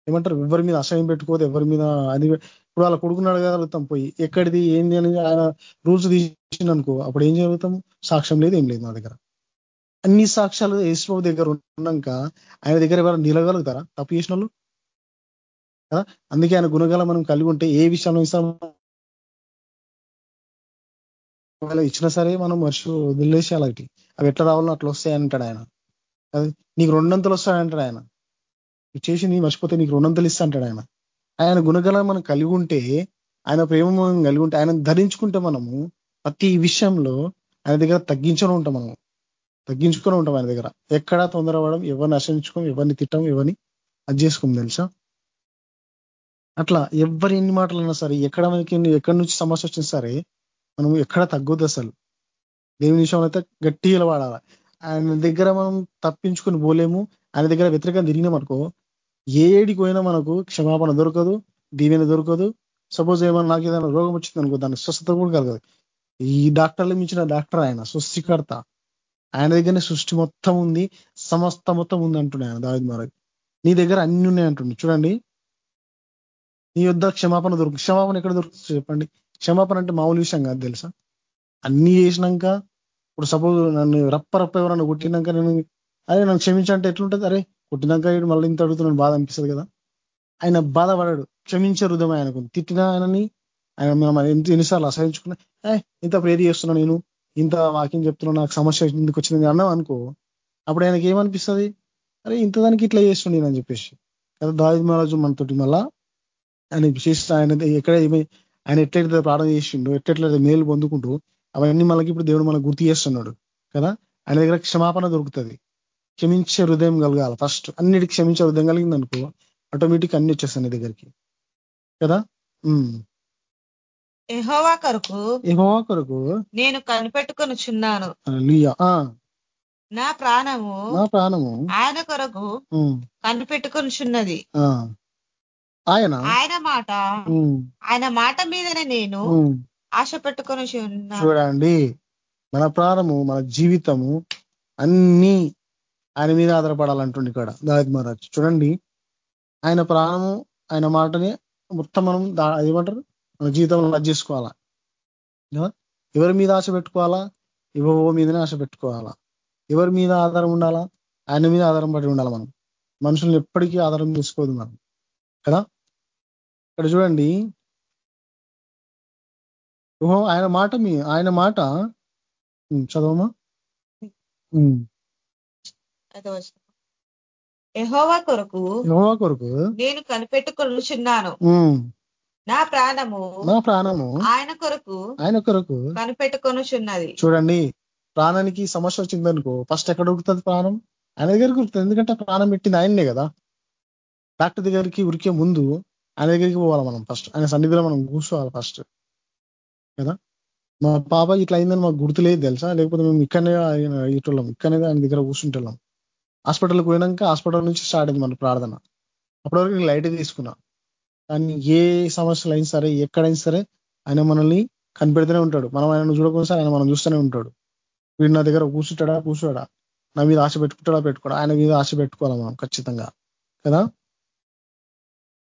ఏమంటారు? ఎవరి మీద అసహ్యం పెట్టుకోదు ఎవరి మీద అది ఇప్పుడు వాళ్ళ కొడుకుని అడగగలుగుతాం పోయి ఎక్కడిది ఏంది అని ఆయన రూల్స్ తీసిండు అనుకో అప్పుడు ఏం జరుగుతాం? సాక్ష్యం లేదు ఏం లేదు నా దగ్గర. అన్ని సాక్ష్యాలు యేసుబాబు దగ్గర ఉన్నాక ఆయన దగ్గర ఎవరు నిలగలుగుతారా? తప్పు చేసిన వాళ్ళు అందుకే ఆయన గుణగల మనం కలిగి ఉంటే ఏ విషయంలో ఇస్తాం ఒకవేళ ఇచ్చినా సరే మనం వర్ష వదిలేసి అలాంటి అవి ఎట్లా రావాలో అట్లా వస్తాయంటాడు ఆయన. అది నీకు రెండంతలు వస్తాయంటాడు ఆయన. నువ్వు చేసి నీ మర్చిపోతే నీకు రెండంతలు ఇస్తా అంటాడు ఆయన. ఆయన గుణగలం మనం కలిగి ఉంటే ఆయన ప్రేమ మనం కలిగి ఉంటే ఆయన ధరించుకుంటే మనము ప్రతి విషయంలో ఆయన దగ్గర తగ్గించుకొని ఉంటాం మనము. తగ్గించుకొని ఉంటాం ఆయన దగ్గర. ఎక్కడా తొందరపడం ఎవరిని ఆశ్రయించుకోం ఎవరిని తిట్టం ఎవరిని అది చేసుకోం తెలుసా? అట్లా ఎవరు ఎన్ని మాటలు అన్నా సరే ఎక్కడ మనకి ఎక్కడి నుంచి సమస్య వచ్చినా సరే మనం ఎక్కడ తగ్గొద్దు అసలు. దేవుని విషయంలో అయితే గట్టిగా వాడాలి ఆయన దగ్గర మనం తప్పించుకొని పోలేము. ఆయన దగ్గర వ్యతిరేకంగా తిరిగినాం అనుకో ఏడికి పోయినా మనకు క్షమాపణ దొరకదు దీవెన దొరకదు. సపోజ్ ఏమన్నా నాకు ఏదైనా రోగం వచ్చింది అనుకో దానికి స్వస్థత కూడా కలగదు. ఈ డాక్టర్లు మించిన డాక్టర్ ఆయన సృష్టికర్త. ఆయన దగ్గరనే సృష్టి మొత్తం ఉంది సమస్త మొత్తం ఉంది అంటున్నాయి ఆయన దావిద్ మహారాజ్. నీ దగ్గర అన్ని ఉన్నాయి అంటుండే. చూడండి. నీ యొద్ద క్షమాపణ దొరుకు క్షమాపణ ఎక్కడ దొరుకుతుంది చెప్పండి? క్షమాపణ అంటే మామూలు విషయం కాదు తెలుసా? అన్ని చేసినాక ఇప్పుడు సపోజ్ నన్ను రప్ప రప్ప ఎవరన్నా కొట్టినాక నేను అరే నన్ను క్షమించంటే ఎట్లుంటుంది? అరే కొట్టినాక మళ్ళీ ఇంత అడుగుతున్నాను బాధ అనిపిస్తుంది కదా. ఆయన బాధపడాడు. క్షమించే హృదయం ఆయనకు తిట్టినా ఆయనని ఆయన మనం ఎంత ఎన్నిసార్లు అసహించుకున్నా ఏ ఇంత ప్రేరి చేస్తున్నా నేను ఇంత వాక్యం చెప్తున్నా నాకు సమస్య ఎందుకు వచ్చింది? అన్నాం అనుకో అప్పుడు ఆయనకి ఏమనిపిస్తుంది? అరే ఇంత దానికి ఇట్లా చేస్తుండే అని చెప్పేసి. కదా దావి మహారాజు మనతోటి మళ్ళా ఆయన చేసిన ఆయన ఎక్కడ ఆయన ఎట్లయితే ప్రార్థన చేసిండు ఎట్లయితే మేలు పొందుకుంటూ అవన్నీ మనకి ఇప్పుడు దేవుడు మనకు గుర్తు చేస్తున్నాడు కదా? ఆయన దగ్గర క్షమాపణ దొరుకుతుంది. క్షమించే హృదయం కలగాలి. ఫస్ట్ అన్నిటికి క్షమించే హృదయం కలిగింది అనుకో ఆటోమేటిక్ అన్ని వచ్చేస్తాయి దగ్గరికి కదా. యెహోవా కొరకు యెహోవా కొరకు నేను కనిపెట్టుకొనుచున్నాను నా ప్రాణము నా ప్రాణము ఆయన కొరకు కనిపెట్టుకొనుచున్నది. ఆయన? ఆయన మాట. ఆయన మాట మీదనే నేను. ఆశ పెట్టుకొని చూడండి మన ప్రాణము మన జీవితము అన్ని ఆయన మీద ఆధారపడాలంటుండి ఇక్కడ దావిద్ మహారాజ్. చూడండి ఆయన ప్రాణము ఆయన మాటని మొత్తం మనం ఏమంటారు మన జీవితంలో రద్దు చేసుకోవాలా? ఎవరి మీద ఆశ పెట్టుకోవాలా? ఇవో మీదనే ఆశ పెట్టుకోవాలా? ఎవరి మీద ఆధారం ఉండాలా? ఆయన మీద ఆధారం పడి ఉండాలి మనం? మనుషుల్ని ఎప్పటికీ ఆధారం చేసుకోవద్దు మనం. కదా? ఇక్కడ చూడండి. ఓహో ఆయన మాట మీ ఆయన మాట. చదవమా కొరకు నేను కనిపెట్టుకొనుచున్నాను. ఉమ్, నా ప్రాణము నా ప్రాణము ఆయన కొరకు ఆయన కొరకు కనిపెట్టుకొనుచున్నది. చూడండి ప్రాణానికి సమస్య వచ్చిందనుకో ఫస్ట్ ఎక్కడ ఉరుకుతుంది ప్రాణం? ఆయన దగ్గరికి ఉరుకుతుంది. ఎందుకంటే ప్రాణం పెట్టింది ఆయన్నే కదా. డాక్టర్ దగ్గరికి ఉరికే ముందు ఆయన దగ్గరికి పోవాలి మనం ఫస్ట్ ఆయన సన్నిధిలో మనం కూర్చోవాలి ఫస్ట్ కదా? మా పాప ఇట్లా అయిందని మాకు గుర్తులేదు తెలుసా? లేకపోతే మేము ఇక్కడనే ఇటుళ్ళం ఇక్కడనే ఆయన దగ్గర కూర్చుంటున్నాం హాస్పిటల్కి పోయినాక హాస్పిటల్ నుంచి స్టార్ట్ అయింది మన ప్రార్థన. అప్పటివరకు నేను లైట్ తీసుకున్నా. కానీ ఏ సమస్యలు అయినా సరే ఎక్కడైనా సరే ఆయన మనల్ని కనిపెడుతూనే ఉంటాడు. మనం ఆయన చూడకుండా ఆయన మనం చూస్తూనే ఉంటాడు. వీడు నా దగ్గర కూర్చుంటాడా? కూర్చోడా? నా మీద ఆశ పెట్టుకుంటాడా? పెట్టుకోడా? ఆయన మీద ఆశ పెట్టుకోవాలి మనం ఖచ్చితంగా? కదా?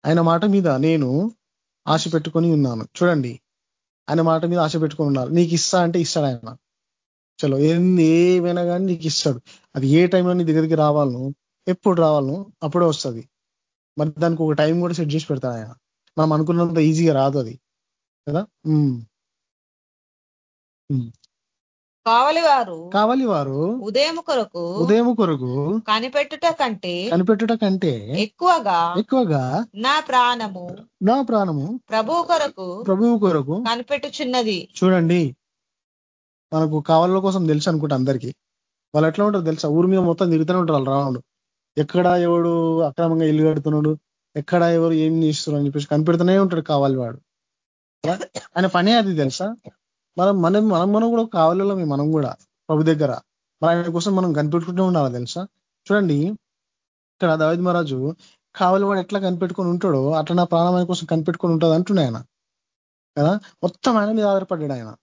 ఆయన మాట మీద నేను ఆశ పెట్టుకొని ఉన్నాను. చూడండి. ఆయన మాట మీద ఆశ పెట్టుకొని ఉన్నారు. నీకు ఇస్తా అంటే ఇస్తాడు ఆయన. చలో ఏంది ఏమైనా కానీ నీకు ఇస్తాడు. అది ఏ టైంలో నీ దగ్గరికి రావాలను ఎప్పుడు రావాలను అప్పుడే వస్తుంది. మరి దానికి ఒక టైం కూడా సెట్ చేసి పెడతాడు ఆయన. మనం అనుకున్నంత ఈజీగా రాదు అది. కదా? ఉమ్. ఉమ్. కావలి వారు కావాలి వారు ఉదయం కొరకు ఉదయం కొరకు కనిపెట్టుట కంటే కనిపెట్టుట కంటే ఎక్కువగా ఎక్కువగా నా ప్రాణము నా ప్రాణము ప్రభు కొరకు ప్రభువు కొరకు కనిపెట్టుచున్నది చూడండి మనకు కావాల కోసం తెలుసు అనుకుంటా అందరికి వాళ్ళు ఎట్లా ఉంటారు తెలుసా ఊరి మీద మొత్తం తిరుగుతూనే ఉంటారు వాళ్ళు రావణుడు ఎక్కడ ఎవడు అక్రమంగా ఇల్లు కడుతున్నాడు ఎక్కడ ఎవరు ఏం చేస్తున్నారు అని చెప్పేసి కనిపెడుతూనే ఉంటాడు కావాలి వాడు? ఆయన పనే అది తెలుసా మనం మనం మనం మనం కూడా కావాలలో మనం కూడా ప్రభు దగ్గర. మన ఆయన కోసం మనం కనిపెట్టుకుంటూ ఉండాలి తెలుసా? చూడండి ఇక్కడ దావిద్ మహారాజు కావాలి వాడు ఎట్లా కనిపెట్టుకొని ఉంటాడో అట్లా నా ప్రాణం ఆయన కోసం కనిపెట్టుకొని ఉంటుంది అంటున్నా ఆయన. కదా? మొత్తం ఆయన మీద ఆధారపడ్డాడు ఆయన.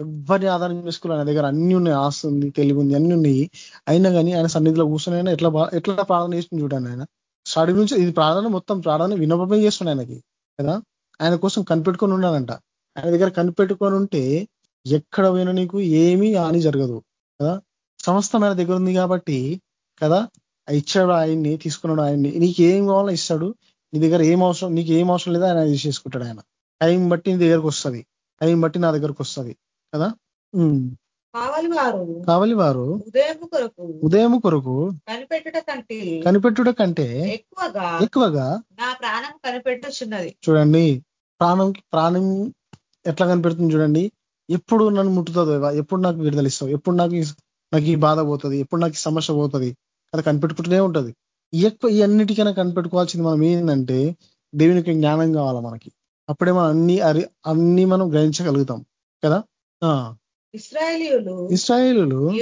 ఎవరిని ఆధారం చేసుకోవాలి ఆయన దగ్గర. అన్ని ఉన్నాయి ఆస్తి ఉంది తెలివి ఉంది అన్ని ఉన్నాయి. అయినా కానీ ఆయన సన్నిధిలో కూర్చొని ఆయన ఎట్లా ఎట్లా ప్రార్థన చేస్తుంది చూడండి ఆయన. స్టార్టింగ్ నుంచి ఇది ప్రార్థన మొత్తం ప్రార్థన వినపమే చేస్తున్నాడు ఆయనకి. కదా? ఆయన కోసం కనిపెట్టుకొని ఉన్నాడంట ఆయన దగ్గర కనిపెట్టుకొని ఉంటే ఎక్కడ పోయినా నీకు ఏమీ హాని జరగదు కదా? సమస్తం ఆయన దగ్గర ఉంది కాబట్టి కదా? ఆ ఇచ్చాడు ఆయన్ని తీసుకున్నాడు ఆయన్ని. నీకు ఏం కావాలో ఇస్తాడు. నీ దగ్గర ఏం అవసరం నీకు ఏం అవసరం లేదో ఆయన తీసేసుకుంటాడు ఆయన. టైం బట్టి నీ దగ్గరకు వస్తుంది. టైం బట్టి నా దగ్గరకు వస్తుంది కదా. కావలి వారు కావలి వారు ఉదయం కొరకు కనిపెట్టుట కంటే ఎక్కువగా నా ప్రాణం కనిపెట్టుచున్నది చూడండి ప్రాణం ప్రాణం ఎట్లా కనిపెడుతుంది చూడండి. ఎప్పుడు నన్ను ముట్టుతుందో ఎప్పుడు నాకు విడుదల ఇస్తావు ఎప్పుడు నాకు నాకు ఈ బాధ పోతుంది ఎప్పుడు నాకు సమస్య పోతుంది అది కనిపెట్టుకుంటూనే ఉంటది. ఎక్కువ ఈ అన్నిటికైనా కనిపెట్టుకోవాల్సింది మనం ఏంటంటే దేవునికి జ్ఞానం కావాలా మనకి. అప్పుడే మనం అన్ని అరి అన్ని మనం గ్రహించగలుగుతాం. కదా? ఇస్రాయేలు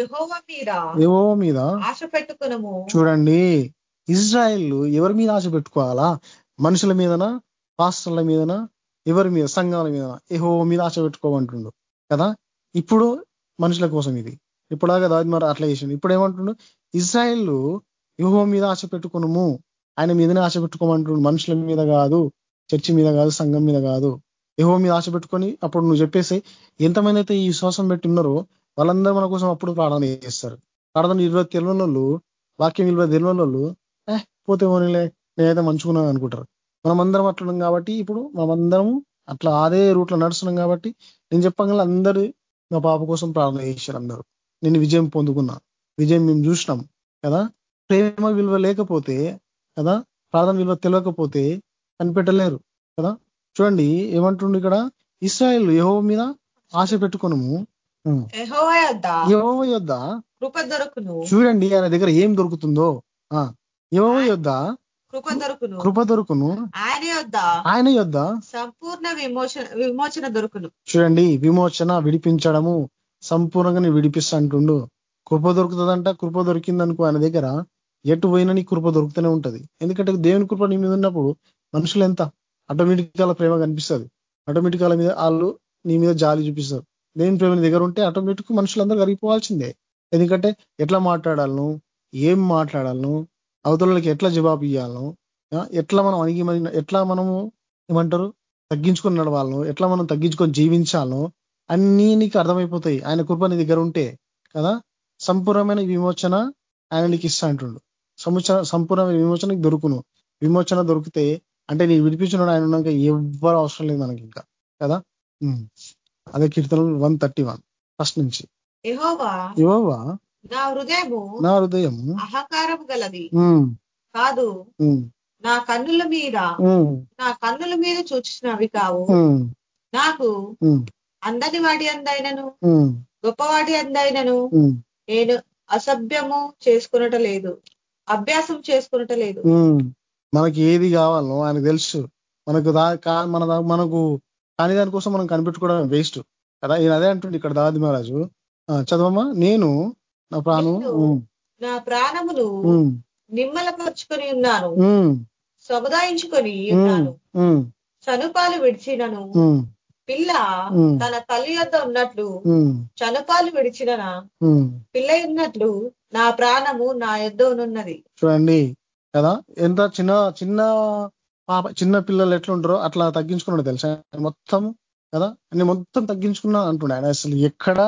ఏవో మీద ఆశ పెట్టుకునము. చూడండి ఇజ్రాయిల్ ఎవరి మీద ఆశ పెట్టుకోవాలా? మనుషుల మీదనా? పాస్టర్ల మీదనా? ఎవరి మీద సంఘాల మీద ఏహో మీద ఆశ పెట్టుకోమంటుండు. కదా? ఇప్పుడు మనుషుల కోసం ఇది. ఇప్పుడాగా దాది మరి అట్లా చేసిండు. ఇప్పుడు ఏమంటుండు? ఇజ్రాయిల్ యుహో మీద ఆశ పెట్టుకునము. ఆయన మీదనే ఆశ పెట్టుకోమంటుండు. మనుషుల మీద కాదు చర్చి మీద కాదు సంఘం మీద కాదు. యహో మీద ఆశ పెట్టుకొని అప్పుడు నువ్వు చెప్పేసి ఎంతమంది అయితే ఈ విశ్వాసం పెట్టి ఉన్నారో వాళ్ళందరూ మన కోసం అప్పుడు ప్రార్థన చేస్తారు. ప్రార్థన ఇరవై తెలియని వాళ్ళు వాక్యం ఇరవై తెలియని వాళ్ళు పోతే పోనీలే నేనైతే మంచుకున్నాను అనుకుంటారు. మనమందరం అట్లున్నాం కాబట్టి ఇప్పుడు మనమందరం అట్లా అదే రూట్లో నడుస్తున్నాం కాబట్టి నేను చెప్పగల అందరూ మా పాప కోసం ప్రార్థన చేశారు అందరూ. నేను విజయం పొందుకున్నా. విజయం మేము చూసినాం కదా? ప్రేమ విలువ లేకపోతే కదా? ప్రార్థన విలువ తెలియకపోతే కనిపెట్టలేరు కదా? చూడండి ఏమంటుండు ఇక్కడ? ఇస్రాయల్ యహో మీద ఆశ పెట్టుకునము. యెహోవ యొద్ద? యహో యొద్ద? కృప దొరుకును. చూడండి ఆయన దగ్గర ఏం దొరుకుతుందో. ఆ. యహో యొద్ద? కృప దొరుకును. కృప దొరుకును. ఆయన యొద్ద ఆయన యొద్ద సంపూర్ణ విమోచన విమోచన దొరుకును. చూడండి విమోచన విడిపించడము సంపూర్ణంగా విడిపిస్తా అంటుండు కృప దొరుకుతుందంట కృప దొరికిందనుకో ఆయన దగ్గర ఎటు పోయినా నీ కృప దొరుకుతూనే ఉంటది. ఎందుకంటే దేవుని కృప నీ మీద ఉన్నప్పుడు మనుషులు ఎంత ఆటోమేటిక్గా ప్రేమ కనిపిస్తుంది ఆటోమేటిక్ వాళ్ళ మీద వాళ్ళు నీ మీద జాలి చూపిస్తారు. దేవుని ప్రేమ దగ్గర ఉంటే ఆటోమేటిక్ మనుషులందరూ కరిగిపోవాల్సిందే. ఎందుకంటే ఎట్లా మాట్లాడాలను ఏం మాట్లాడాలను అవతలకి ఎట్లా జవాబు ఇవ్వాలను ఎట్లా మనం అణిగి ఎట్లా మనము ఏమంటారు తగ్గించుకొని నడవాలను ఎట్లా మనం తగ్గించుకొని జీవించాలను అన్నీ నీకు అర్థమైపోతాయి. ఆయన కృప నీ దగ్గర ఉంటే కదా. సంపూర్ణమైన విమోచన ఆయన నీకు ఇస్తా అంటుండు. సంపూర్ణమైన విమోచన నీకు దొరుకును. విమోచన దొరికితే అంటే నీ విడిపించిన ఆయన ఉన్నాక ఎవ్వరు అవసరం లేదు మనకి ఇంకా కదా. అదే కీర్తనలు వన్ థర్టీ వన్. ఫస్ట్ నుంచి. యెహోవా. నా హృదయము నా హృదయం అహంకారం గలది. కాదు నా కన్నుల మీద నా కన్నుల మీద చూచినవి కావు. నాకు అందని వాడి అందైనను ఉమ్, గొప్పవాటి అందైనను నేను అసభ్యము చేసుకునట లేదు. అభ్యాసం చేసుకునట లేదు. మనకి ఏది కావాలో ఆయనకు తెలుసు. మనకు మన మనకు కాని దానికోసం మనం కనిపెట్టుకోవడం వేస్ట్. కదా ఈయన అదే అంటుండే ఇక్కడ దాది మహారాజు. చదవమ్మా నేను నా ప్రాణం? నేను ఉమ్, నా ప్రాణమును నిమ్మలపరుచుకొని ఉన్నాను. సముదాయించుకొని ఉన్నాను. చనుపాలు విడిచినను. పిల్ల తన తల్లి యొద్ద ఉన్నట్లు చనుపాలు విడిచిన ఉమ్. పిల్ల ఉన్నట్లు నా ప్రాణము నా యొద్ద ఉన్నది చూడండి. కదా? ఎంత చిన్న చిన్న పాప చిన్న పిల్లలు ఎట్లుంటారో అట్లా తగ్గించుకున్నాడు తెలుసా? మొత్తం కదా? అన్ని మొత్తం తగ్గించుకున్నా అంటుండే. ఆయన అసలు ఎక్కడ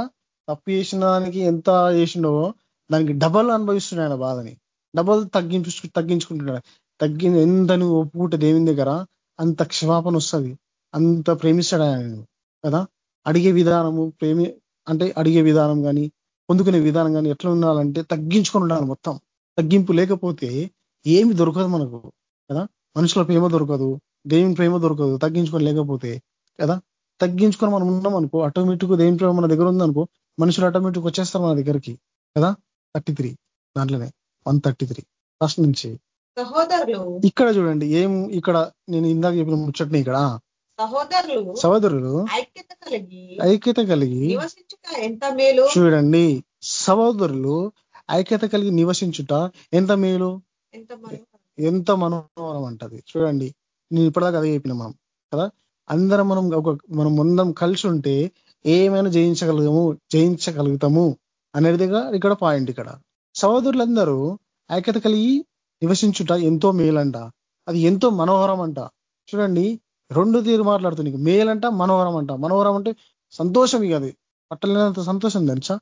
తప్పు చేసిన దానికి ఎంత చేసిండో దానికి డబల్ అనుభవిస్తున్నాడు ఆయన బాధని. డబల్ తగ్గించు తగ్గించుకుంటున్నాడు తగ్గి ఎంత నువ్వు ఒప్పుకుంటే దేవుని దగ్గర అంత క్షమాపణ వస్తుంది. అంత ప్రేమిస్తాడు ఆయన కదా? అడిగే విధానము ప్రేమి అంటే అడిగే విధానం కానీ పొందుకునే విధానం కానీ ఎట్లా ఉండాలంటే తగ్గించుకొని ఉండాలి మొత్తం. తగ్గింపు లేకపోతే ఏమి దొరకదు మనకు. కదా? మనుషుల ప్రేమ దొరకదు దేవుని ప్రేమ దొరకదు తగ్గించుకొని లేకపోతే. కదా? తగ్గించుకొని మనం ఉన్నాం అనుకో ఆటోమేటిక్ దేవుని ప్రేమ మన దగ్గర ఉందనుకో మనుషులు ఆటోమేటిక్ వచ్చేస్తారు మన దగ్గరికి కదా? థర్టీ త్రీ దాంట్లోనే. వన్ థర్టీ త్రీ ఫస్ట్ నుంచి ఇక్కడ చూడండి ఏం ఇక్కడ నేను ఇందాక చెప్పిన ముచ్చట్ని ఇక్కడ. సహోదరులు సహోదరులు ఐక్యత కలిగి ఐక్యత కలిగి ఎంత మేలు? చూడండి సహోదరులు ఐక్యత కలిగి నివసించుట ఎంత మేలు? ఎంత మనోహరం. ఎంత మనోహరం అంటది. చూడండి నేను ఇప్పటిదాకా అదే చెప్పిన మనం కదా? అందరం మనం ఒక మనం ముందం కలిసి ఉంటే ఏమైనా జయించగలుగుతాము జయించగలుగుతాము అనేదిగా ఇక్కడ పాయింట్ ఇక్కడ. సహోదరులందరూ ఐక్యత కలిగి నివసించుట ఎంతో మేలంట. అది ఎంతో మనోహరం అంట చూడండి రెండు తీరు మాట్లాడుతుంది మేలంట మనోహరం అంట మనోహరం అంటే సంతోషం ఇక అది. పట్టలేనంత సంతోషం తెలుసా?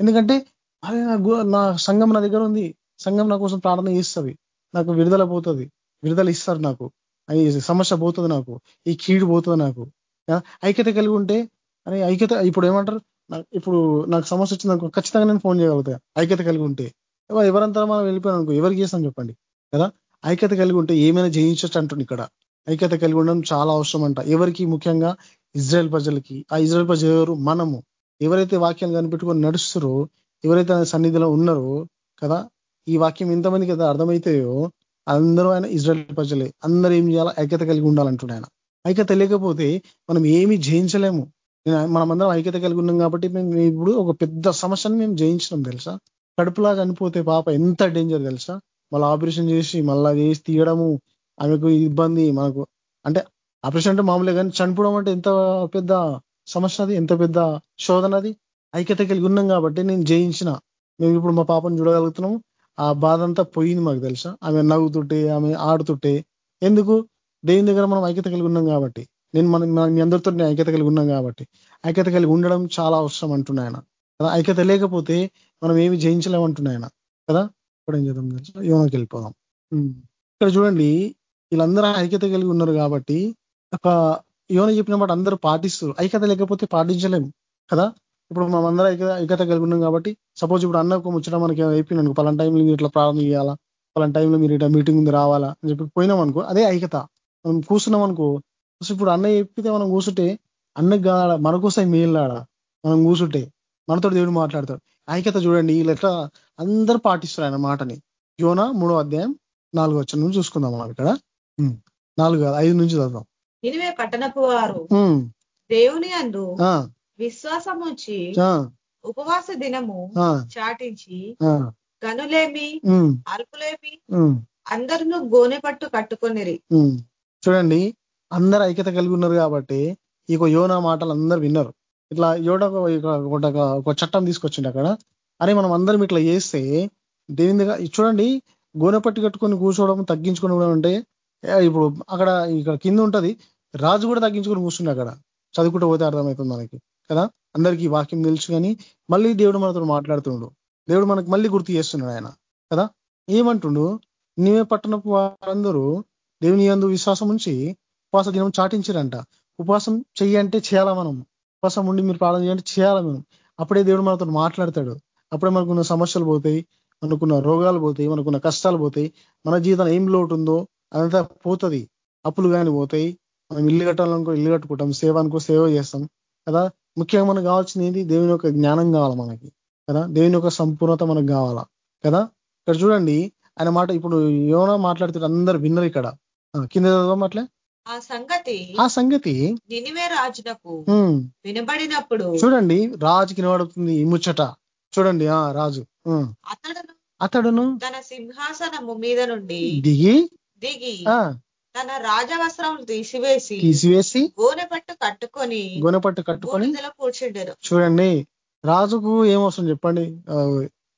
ఎందుకంటే అరే నా నా సంఘం నా దగ్గర ఉంది. సంఘం నా కోసం ప్రార్థన చేస్తుంది. నాకు విడుదల పోతుంది. విడుదల ఇస్తారు నాకు. ఈ సమస్య పోతుంది నాకు. ఈ కీడు పోతుంది నాకు. ఐక్యత కలిగి ఉంటే అని ఐక్యత ఇప్పుడు ఏమంటారు ఇప్పుడు నాకు సమస్య వచ్చింది అనుకో ఖచ్చితంగా నేను ఫోన్ చేయగలుగుతా. ఐక్యత కలిగి ఉంటే. ఎవరంతా మనం వెళ్ళిపోయాను అనుకో ఎవరికి చేస్తాం చెప్పండి. కదా? ఐక్యత కలిగి ఉంటే ఏమైనా జయించచ్చు అంటుంది ఇక్కడ. ఐక్యత కలిగి ఉండడం చాలా అవసరం అంట. ఎవరికి ముఖ్యంగా ఇజ్రాయెల్ ప్రజలకి ఆ ఇజ్రాయెల్ ప్రజలు ఎవరు? మనము. ఎవరైతే వాక్యాన్ని కనిపెట్టుకొని నడుస్తారో ఎవరైతే ఆయన సన్నిధిలో ఉన్నారో కదా? ఈ వాక్యం ఎంతమందికి కదా అర్థమైతాయో అందరూ ఆయన ఇజ్రాయెల్ ప్రజలే. అందరూ ఏం చేయాలా? ఐక్యత కలిగి ఉండాలంటున్నాడు ఆయన. ఐక్యత లేకపోతే మనం ఏమీ జయించలేము. మనమందరం మనం అందరం ఐక్యత కలిగి ఉన్నాం కాబట్టి మేము ఇప్పుడు ఒక పెద్ద సమస్యను మేము జయించినాం తెలుసా? కడుపులా చనిపోతే పాప ఎంత డేంజర్ తెలుసా? మళ్ళీ ఆపరేషన్ చేసి మళ్ళా చేసి తీయడము ఆమెకు ఇబ్బంది మనకు అంటే ఆపరేషన్ అంటే మామూలే కానీ చనిపోవడం అంటే ఎంత పెద్ద సమస్య అది? ఎంత పెద్ద శోధన అది? ఐక్యత కలిగి ఉన్నాం కాబట్టి నేను జయించిన. మేము ఇప్పుడు మా పాపను చూడగలుగుతున్నాము. ఆ బాధ అంతా పోయింది మాకు తెలుసా? ఆమె నవ్వుతుంటే ఆమె ఆడుతుంటే. ఎందుకు? దేవుని దగ్గర మనం ఐక్యత కలిగి ఉన్నాం కాబట్టి. నేను మనం మీ అందరితో నేను ఐక్యత కలిగి ఉన్నాం కాబట్టి. ఐక్యత కలిగి ఉండడం చాలా అవసరం అంటున్నా ఆయన. కదా? ఐక్యత లేకపోతే మనం ఏమి జయించలేమంటున్నా ఆయన. కదా? ఇప్పుడు ఏం చేద్దాం? యోనకి వెళ్ళిపోదాం. ఇక్కడ చూడండి వీళ్ళందరూ ఐక్యత కలిగి ఉన్నారు కాబట్టి ఒక యోన చెప్పిన మాట అందరూ పాటిస్తారు ఐక్యత లేకపోతే పాటించలేము. కదా? ఇప్పుడు మనం అందరం ఐక్యత ఐక్యత కలిగి ఉన్నాం కాబట్టి సపోజ్ ఇప్పుడు అన్న ఒక ముచ్చట మనకి అయిపోయినాను పలానా టైంలో మీరు ఇట్లా ప్రారంభం చేయాలా? పలానా టైంలో మీరు ఇట్లా మీటింగ్ ఉంది రావాలా? అని చెప్పి పోయినాం అనుకో అదే ఐక్యత. మనం కూర్చున్నాం అనుకో అసలు ఇప్పుడు అన్న చెప్పితే మనం కూర్చుంటే అన్నకి కాదా మనకోసం మేలాడ మనం కూర్చుంటే మనతో దేవుడు మాట్లాడతాడు ఐక్యత చూడండి వీళ్ళు ఎట్లా అందరూ పాటిస్తారు ఆయన మాటని యోన మూడో అధ్యాయం నాలుగో వచ్చిన నుంచి చూసుకుందాం మనం ఇక్కడ. నాలుగు ఐదు నుంచి చదువుదాం నినివే పట్టణపు వారు. దేవుని అందు విశ్వాసం ఉంచి ఆ, ఉపవాస దినము చాటించి గనులేమి ఉమ్. అందరిను గోనె పట్టు కట్టుకొనిరి. చూడండి అందరు ఐక్యత కలిగి ఉన్నారు కాబట్టి ఈ యోనా మాటలు అందరు విన్నారు. ఇట్లా యోడ ఒక ఒక- చట్టం తీసుకొచ్చిండు అక్కడ. అరే మనం అందరం ఇట్లా చేస్తే దేవుని దగ్గర ఇది చూడండి గోనెపట్టి కట్టుకొని కూర్చోవడం తగ్గించుకొని కూడా ఉంటే ఇప్పుడు అక్కడ ఇక్కడ కింద ఉంటది రాజు కూడా తగ్గించుకొని కూర్చుండే అక్కడ. చదువుకుంటూ పోతే అర్థమవుతుంది మనకి కదా? అందరికీ వాక్యం తెలుసు కానీ మళ్ళీ దేవుడు మనతో మాట్లాడుతుండు. దేవుడు మనకు మళ్ళీ గుర్తు చేస్తున్నాడు ఆయన కదా? ఏమంటుండు? నీవే పట్టణపు వారందరూ దేవుని అందు విశ్వాసం ఉంచి ఉపవాస దినం చాటించారంట. ఉపవాసం చెయ్యంటే చేయాలా మనం? ఉపవాసం ఉండి మీరు ప్రార్థన చేయంటే చేయాలా మనం? అప్పుడే దేవుడు మనతో మాట్లాడతాడు. అప్పుడే మనకున్న సమస్యలు పోతాయి మనకున్న రోగాలు పోతాయి మనకున్న కష్టాలు పోతాయి. మన జీవితం ఏం లోటు ఉందో అదంతా పోతుంది. అప్పులు కానీ పోతాయి. మనం ఇల్లు కట్టాలనుకో ఇల్లు కట్టుకుంటాం సేవ అనుకో సేవ చేస్తాం. కదా? ముఖ్యంగా మనకు కావాల్సింది ఏంటి? దేవుని యొక్క జ్ఞానం కావాలి మనకి? కదా? దేవుని యొక్క సంపూర్ణత మనకు కావాలా? కదా? ఇక్కడ చూడండి ఆయన మాట ఇప్పుడు యోన మాట్లాడితే అందరు విన్నరు ఇక్కడ. కింద కింద అట్లే ఆ సంగతి ఆ సంగతి నినివే రాజునకు వినబడినప్పుడు చూడండి రాజుకి నిలబడుతుంది ఈ ముచ్చట. చూడండి ఆ రాజు. అతడును అతడును తన సింహాసనము మీద నుండి దిగి దిగి తన రాజవస్త్రములు తీసివేసి తీసివేసి గోనె పట్టు కట్టుకొని గొనపట్టు కట్టుకొని కూర్చుండెను. చూడండి రాజుకు ఏమవసరం చెప్పండి?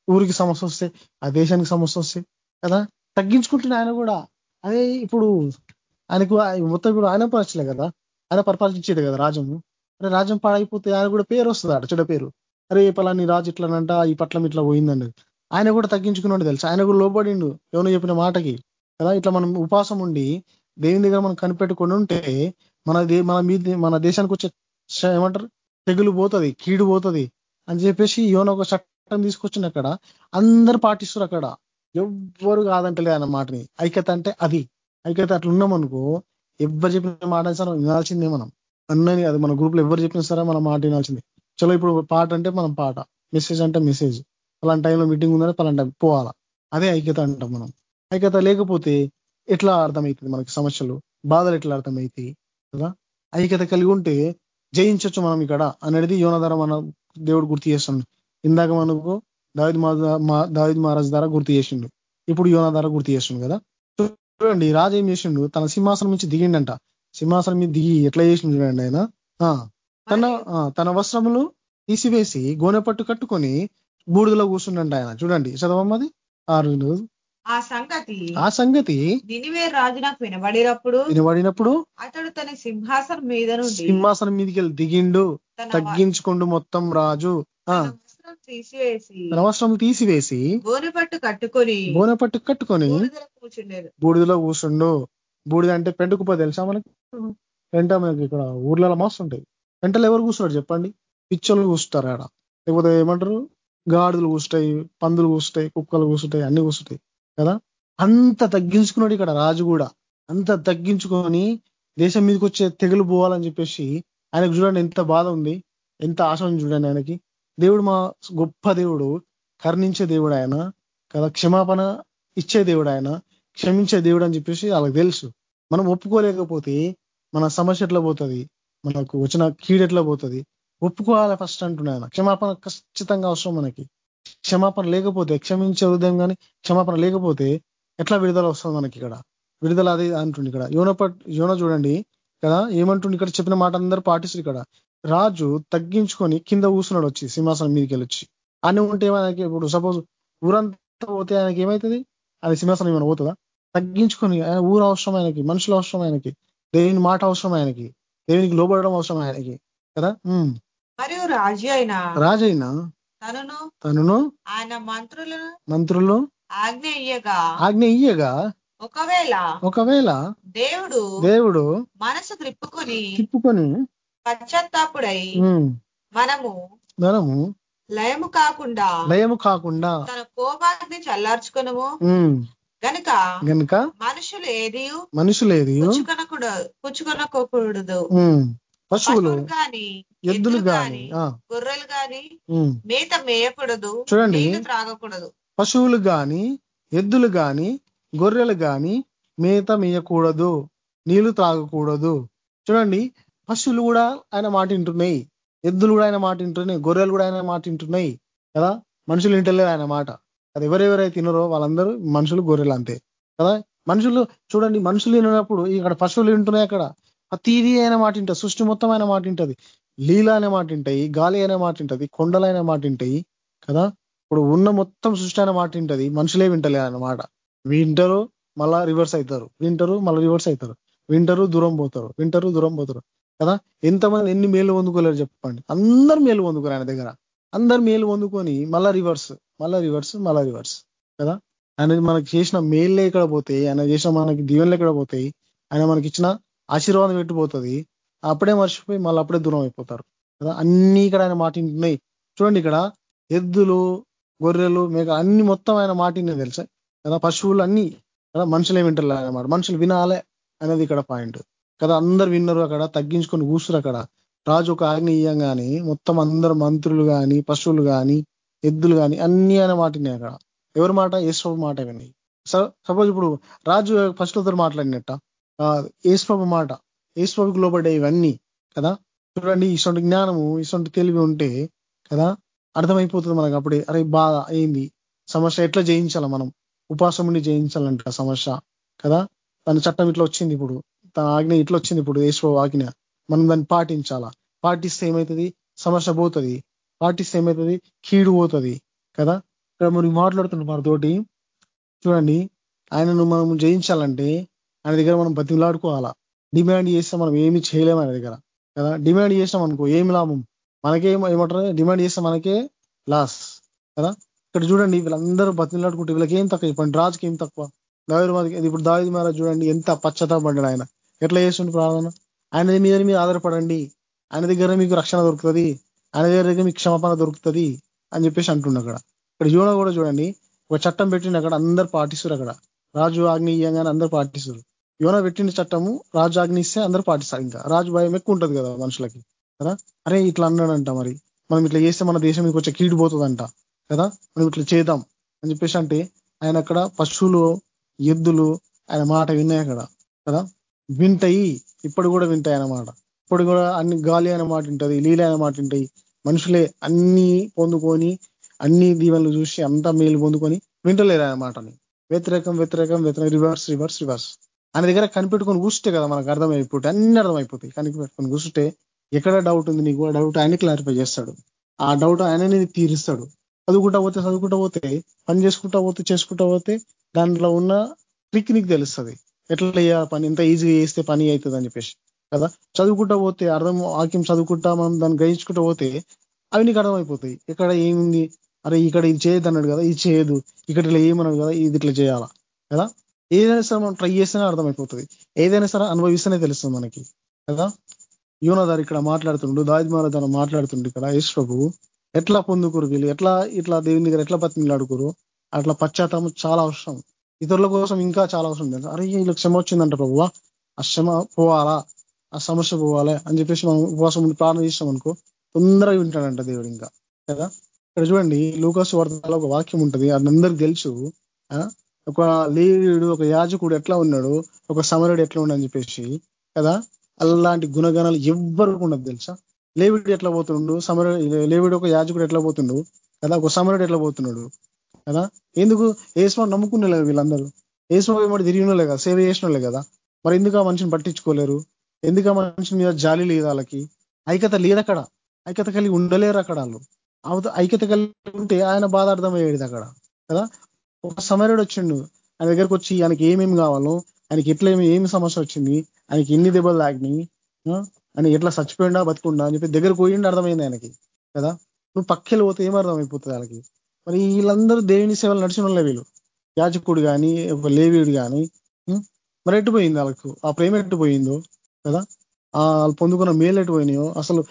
ఊరికి సమస్య వస్తే ఆ దేశానికి సమస్య వస్తే కదా? తగ్గించుకుంటున్న ఆయన కూడా. అదే ఇప్పుడు ఆయనకు మొత్తం కూడా ఆయన పరిచలే కదా. ఆయన పరిపాలించేది కదా రాజ్యము అరే రాజ్యం పాడైపోతే ఆయన కూడా పేరు వస్తుంది అట చెడ పేరు. అరే పలాని రాజు ఇట్లనంట ఈ పట్లం ఇట్లా పోయిందండి ఆయన కూడా తగ్గించుకున్నాడు తెలుసు. ఆయన కూడా లోబడిండు ఎవరు చెప్పిన మాటకి. కదా ఇట్లా మనం ఉపాసం ఉండి దేవుని దగ్గర మనం కనిపెట్టుకొని ఉంటే మన దే మన మీద మన దేశానికి వచ్చే ఏమంటారు? తెగులు పోతుంది కీడు పోతుంది అని చెప్పేసి యోన ఒక చట్టం తీసుకొచ్చింది అక్కడ. అందరు పాటిస్తారు అక్కడ. ఎవ్వరు కాదంటలే అన్న మాటని. ఐక్యత అంటే అది. ఐక్యత అట్లా ఉన్నామనుకో ఎవరు చెప్పిన మాట సరే వినాల్సిందే మనం. అన్నని అది మన గ్రూప్లో ఎవరు చెప్పిన సరే మనం మాట వినాల్సిందే. చలో ఇప్పుడు పాట అంటే మనం పాట మెసేజ్ అంటే మెసేజ్ పలాంటి టైంలో మీటింగ్ ఉందంటే పలాంటి టైం పోవాలా? అదే ఐక్యత అంటాం మనం. ఐక్యత లేకపోతే ఎట్లా అర్థమవుతుంది మనకి సమస్యలు? బాధలు ఎట్లా అర్థమవుతాయి? కదా? ఐక్యత కలిగి ఉంటే జయించవచ్చు మనం ఇక్కడ అనేది యోన ద్వారా మన దేవుడు గుర్తు చేస్తున్నాడు ఇందాక మనకు దావిద్ మా దావిద్ మహారాజ్ ద్వారా గుర్తు చేసిండు. ఇప్పుడు యోన ద్వారా గుర్తు చేసిండు కదా? చూడండి రాజు ఏం చేసిండు? తన సింహాసనం నుంచి దిగిండంట. సింహాసనం మీద దిగి ఎట్లా చేసిండు చూడండి ఆయన? ఆ, తన ఆ, తన వస్త్రములు తీసివేసి గోనె పట్టు కట్టుకొని బూడిదలో కూర్చుండంట ఆయన. చూడండి చదవమ్మది ఆరు ఆ సంగతి ఆ సంగతి నినివే రాజునకు వినబడినప్పుడు వినబడినప్పుడు అతడు తన సింహాసనం మీద సింహాసనం మీదకి వెళ్ళి దిగిండు. తగ్గించుకుండు మొత్తం రాజు. ఆ తీసివేసి తన తీసివేసి గోనె పట్టు కట్టుకొని గోనె పట్టు కట్టుకొని బూడిదలో కూర్చుండేది. బూడిదలో కూర్చుండు. బూడిద అంటే పెంట కుప్ప తెలుసా మనకి? పెంట మనకి ఇక్కడ ఊర్లలో మస్తు ఉంటాయి. పెంటలు ఎవరు కూర్చున్నారు చెప్పండి? పిచ్చోళ్ళు కూర్చుంటారు ఆడ. లేకపోతే ఏమంటారు? గాడిదలు కూర్చుంటాయి పందులు కూర్చుంటాయి కుక్కలు కూర్చుంటాయి అన్ని కూర్చుంటాయి. కదా? అంత తగ్గించుకున్నాడు ఇక్కడ రాజు కూడా. అంత తగ్గించుకొని దేశం మీదకి వచ్చే తెగులు పోవాలని చెప్పేసి ఆయనకు చూడండి ఎంత బాధ ఉంది. ఎంత ఆశ ఉంది చూడండి ఆయనకి. దేవుడు మా గొప్ప దేవుడు కర్ణించే దేవుడు ఆయన కదా క్షమాపణ ఇచ్చే దేవుడు ఆయన క్షమించే దేవుడు అని చెప్పేసి వాళ్ళకి తెలుసు. మనం ఒప్పుకోలేకపోతే మన సమస్య ఎట్లా పోతుంది? మనకు వచ్చిన కీడు ఎట్లా పోతుంది? ఒప్పుకోవాలి ఫస్ట్ అంటున్నాయన క్షమాపణ ఖచ్చితంగా అవసరం మనకి. క్షమాపణ లేకపోతే క్షమించే హృదయం కానీ క్షమాపణ లేకపోతే ఎట్లా విడుదల వస్తుంది మనకి ఇక్కడ? విడుదల అదే అంటుంది ఇక్కడ. యోన యోన చూడండి. కదా ఏమంటుండే? ఇక్కడ చెప్పిన మాట అందరూ పాటిస్తారు ఇక్కడ. రాజు తగ్గించుకొని కింద కూర్చున్నాడు వచ్చి సింహాసనం మీదకి వెళ్ళి వచ్చి అని ఉంటే ఆయనకి ఇప్పుడు సపోజ్ ఊరంతా పోతే ఆయనకి ఏమవుతుంది అది సింహాసనం ఏమైనా పోతుందా? తగ్గించుకొని ఆయన ఊరు అవసరం ఆయనకి మనుషులు అవసరం ఆయనకి దేవుని మాట అవసరం ఆయనకి దేవునికి లోబడడం అవసరం ఆయనకి కదా. మరియు రాజు అయిన రాజైన తనను తనను? ఆయన మంత్రులను మంత్రులు? ఆజ్ఞ ఇయ్యగా. ఆజ్ఞ ఇయ్యగా? ఒకవేళ ఒకవేళ దేవుడు దేవుడు మనసు త్రిప్పుకొని తిప్పుకొని పశ్చాత్తాపుడై మనము మనము లయము కాకుండా లయము కాకుండా తన కోపాగ్ని చల్లార్చుకునము. గనుక గనుక మనుషులు ఏది మనుషులేది పుచ్చుకొనకూడదు పుచ్చుకొనకూడదు ఉమ్, పశువులు గాని ఎద్దులు గాని గొర్రెలు గాని మేత మేయకూడదు చూడండి. త్రాగకూడదు. పశువులు గాని ఎద్దులు గాని గొర్రెలు గాని మేత మేయకూడదు నీళ్ళు త్రాగకూడదు. చూడండి పశువులు కూడా ఆయన మాట వింటున్నాయి. ఎద్దులు కూడా ఆయన మాట వింటున్నాయి. గొర్రెలు కూడా ఆయన మాట వింటున్నాయి. కదా? మనుషులు వింటలేవు ఆయన మాట. అది ఎవరెవరైతే తినరో వాళ్ళందరూ మనుషులు గొర్రెలు అంతే. కదా? మనుషులు చూడండి మనుషులు వినప్పుడు ఇక్కడ పశువులు వింటున్నాయి అక్కడ. ప్రతిదీ అయిన మాట వింటుంది. సృష్టి మొత్తం అయిన మాట వింటది. లీల అనే మాట వింటాయి గాలి అనే మాట వింటది. కొండలు అయిన మాట వింటాయి. కదా? ఇప్పుడు ఉన్న మొత్తం సృష్టి అనే మాట వింటది. మనుషులే వింటలే అన్నమాట వింటరు మళ్ళా రివర్స్ అవుతారు వింటరు మళ్ళీ రివర్స్ అవుతారు వింటరు దూరం పోతారు. వింటరు దూరం పోతారు. కదా? ఎంతమంది ఎన్ని మేలు పొందుకోలేరు చెప్పండి. అందరు మేలు పొందుకోరు ఆయన దగ్గర. అందరు మేలు పొందుకొని మళ్ళా రివర్స్ మళ్ళా రివర్స్ మళ్ళా రివర్స్ కదా? ఆయన మనకి చేసిన మేళ్ళే ఇక్కడ పోతాయి. ఆయన చేసిన మనకి దీవెనలు ఎక్కడ పోతాయి. ఆయన మనకి ఇచ్చిన ఆశీర్వాదం పెట్టిపోతుంది అప్పుడే మర్చిపోయి మళ్ళీ అప్పుడే దూరం అయిపోతారు కదా? అన్ని ఇక్కడ ఆయన మాటింటున్నాయి చూడండి ఇక్కడ ఎద్దులు గొర్రెలు మేక అన్ని మొత్తం ఆయన మాటినే తెలుసా? కదా? పశువులు అన్ని కదా? మనుషులు ఏమింటారు వింటారు అన్నమాట. మనుషులు వినాలే అనేది ఇక్కడ పాయింట్ కదా అందరు విన్నారు అక్కడ తగ్గించుకొని కూర్చురు అక్కడ. రాజు ఒక ఆజ్ఞ ఇయ్యంగానే మొత్తం అందరు మంత్రులు కానీ పశువులు కానీ ఎద్దులు కానీ అన్ని అనే మాటని అక్కడ. ఎవరి మాట? యేసుప్రభు మాట విని సపోజ్ ఇప్పుడు రాజు పశువులతో మాట్లాడినట్ట. యేసుప్రభు మాట యేసుప్రభుకి లోబడే ఇవన్నీ కదా? చూడండి ఇటువంటి జ్ఞానము ఇటువంటి తెలివి ఉంటే కదా? అర్థమైపోతుంది మనకు అప్పుడే. అరే బాధ ఏంది? సమస్య ఎట్లా జయించాల మనం? ఉపాసం ఉండి జయించాలంట సమస్య కదా? తన చట్టం ఇట్లా వచ్చింది ఇప్పుడు. ఆజ్ఞ ఇట్లా వచ్చింది ఇప్పుడు యేసు ఆజ్ఞ మనం దాన్ని పాటించాలా? పాటిస్తే ఏమవుతుంది సమస్య పోతుంది. పాటిస్తే ఏమవుతుంది కీడు పోతుంది. కదా? ఇక్కడ మనం మాట్లాడుతున్నాం మనతోటి చూడండి. ఆయనను మనం జయించాలంటే ఆయన దగ్గర మనం బతిలాడుకోవాలా డిమాండ్ చేస్తే మనం ఏమి చేయలేము ఆయన దగ్గర. కదా? డిమాండ్ చేసినాం అనుకో ఏమి లాభం? మనకే ఏమంటారు? డిమాండ్ చేస్తే మనకే లాస్. కదా? ఇక్కడ చూడండి వీళ్ళందరూ బతిలాడుకుంటే వీళ్ళకి ఏం తక్కువ? చెప్పండి రాజుకి ఏం తక్కువ? దావిది ఇప్పుడు దావిది మహారాజ్ చూడండి ఎంత పశ్చాత్తాపడ్డాడు ఆయన. ఎట్లా చేస్తుండే ప్రార్థన? ఆయన మీద మీరు ఆధారపడండి. ఆయన దగ్గర మీకు రక్షణ దొరుకుతుంది. ఆయన దగ్గర మీకు క్షమాపణ దొరుకుతుంది అని చెప్పేసి అంటుండ అక్కడ. ఇక్కడ యోన కూడా చూడండి. ఒక చట్టం పెట్టిండి అక్కడ. అందరు పాటిస్తారు అక్కడ. రాజు ఆజ్ఞ ఇయ్యంగానే అందరు పాటిస్తారు. యోన పెట్టిన చట్టము రాజు ఆజ్ఞ ఇస్తే అందరు పాటిస్తారు ఇంకా. రాజు భయం ఎక్కువ ఉంటుంది కదా మనుషులకి కదా? అరే ఇట్లా అన్నాడంట మరి. మనం ఇట్లా చేస్తే మన దేశం మీకు వచ్చే కీడు పోతుందంట కదా? మనం ఇట్లా చేద్దాం అని చెప్పేసి అంటే ఆయన అక్కడ పశువులు ఎద్దులు ఆయన మాట విన్నాయి అక్కడ కదా? వింటాయి ఇప్పుడు కూడా వింటాయి అన్నమాట. ఇప్పుడు కూడా అన్ని గాలి అనే మాట ఉంటుంది లీల అనే మాట ఉంటాయి మనుషులే అన్ని పొందుకొని అన్ని దీవెనలు చూసి అంతా మేలు పొందుకొని వింటలేరు ఆయన వ్యతిరేకం వ్యతిరేకం వ్యతిరేకం రివర్స్ రివర్స్ రివర్స్. ఆయన దగ్గర కనిపెట్టుకొని కూర్చుంటే కదా మనకు అర్థమైపోతే అన్ని అర్థమైపోతాయి. కనిపెట్టుకొని కూర్చుంటే ఎక్కడ డౌట్ ఉంది నీకు? డౌట్ ఆయన క్లారిఫై చేస్తాడు. ఆ డౌట్ ఆయననే తీరుస్తాడు. చదువుకుంటా పోతే చదువుకుంటా పోతే పని చేసుకుంటా పోతే చేసుకుంటా పోతే దాంట్లో ఉన్న ట్రిక్ నీకు తెలుస్తుంది. ఎట్లా పని? ఎంత ఈజీగా చేస్తే పని అవుతుంది అని చెప్పేసి కదా? చదువుకుంటా పోతే అర్థం వాక్యం చదువుకుంటా మనం దాన్ని గ్రహించుకుంటా పోతే అవి నీకు అర్థమైపోతాయి. ఇక్కడ ఏముంది? అరే ఇక్కడ ఇది చేయదు అన్నాడు కదా ఇది చేయదు ఇక్కడ ఇట్లా ఏమన్నాడు కదా ఇది ఇట్లా చేయాలా? కదా? ఏదైనా సరే మనం ట్రై చేస్తేనే అర్థమైపోతుంది. ఏదైనా సరే అనుభవిస్తేనే తెలుస్తుంది మనకి కదా? యూనదారు ఇక్కడ మాట్లాడుతుండు దావిద్మాల తన మాట్లాడుతుండు ఇక్కడ యేసు ప్రభు ఎట్లా పొందుకురు వీళ్ళు? ఎట్లా ఇట్లా దేవుని దగ్గర ఎట్లా బతిమిలాడుకోరు? అట్లా పశ్చాత్తాపం చాలా అవసరం. ఇతరుల కోసం ఇంకా చాలా అవసరం తెలుసు అరే వీళ్ళకి క్షమ వచ్చిందంట ప్రభు ఆ శ్రమ పోవాలా? ఆ సమస్య పోవాలా? అని చెప్పేసి మనం ఉపవాసం ఉండి ప్రార్థన చేస్తాం అనుకో తొందరగా వింటాడంట దేవుడు ఇంకా. కదా? ఇక్కడ చూడండి లూకాస్ వార్తలో ఒక వాక్యం ఉంటుంది. అది అందరికి తెలుసు. ఒక లీడు ఒక యాజకుడు ఎట్లా ఉన్నాడు? ఒక సమరుడు ఎట్లా ఉండని చెప్పేసి. కదా? అలాంటి గుణగణాలు ఎవ్వరికి ఉండదు తెలుసా? లేవిడు ఎట్లా పోతుండు? సమరుడు లేవిడు ఒక యాజకుడు ఎట్లా పోతుండు? కదా? ఒక సమరుడు ఎట్లా పోతున్నాడు? కదా? ఎందుకు? ఏసుమా నమ్ముకునే వీళ్ళందరూ. ఏసుమా ఏమో తిరిగినోలే కదా సేవ చేసినలే కదా. మరి ఎందుకు ఆ మనిషిని పట్టించుకోలేరు? ఎందుకు ఆ మనిషి మీద జాలి లేదు వాళ్ళకి? ఐక్యత లేదు అక్కడ. ఐక్యత కలిగి ఉండలేరు అక్కడ వాళ్ళు. అవత ఐక్యత కలిగి ఉంటే ఆయన బాధ అర్థమయ్యేది అక్కడ. కదా? ఒక సమరుడు వచ్చిండు. ఆయన దగ్గరకు వచ్చి ఆయనకి ఏమేమి కావాలో ఆయనకి ఎట్లా ఏమి సమస్య వచ్చింది ఆయనకి ఎన్ని దెబ్బలు తాగినాయి ఆయన ఎట్లా చచ్చిపోయిండా బతుకుండా అని చెప్పి దగ్గరకు పోయిండి అర్థమైంది ఆయనకి. కదా? నువ్వు పక్కలు పోతే ఏం అర్థమైపోతుంది వాళ్ళకి? మరి వీళ్ళందరూ దేవుని సేవలు నడిచిన వాళ్ళే వీళ్ళు. యాజకుడు కానీ ఒక లేవీడు కానీ మరి ఎట్టుపోయింది వాళ్ళకు? ఆ ప్రేమ ఎట్టుపోయిందో కదా? వాళ్ళు పొందుకున్న మేలు ఎట్టుపోయినాయో అసలు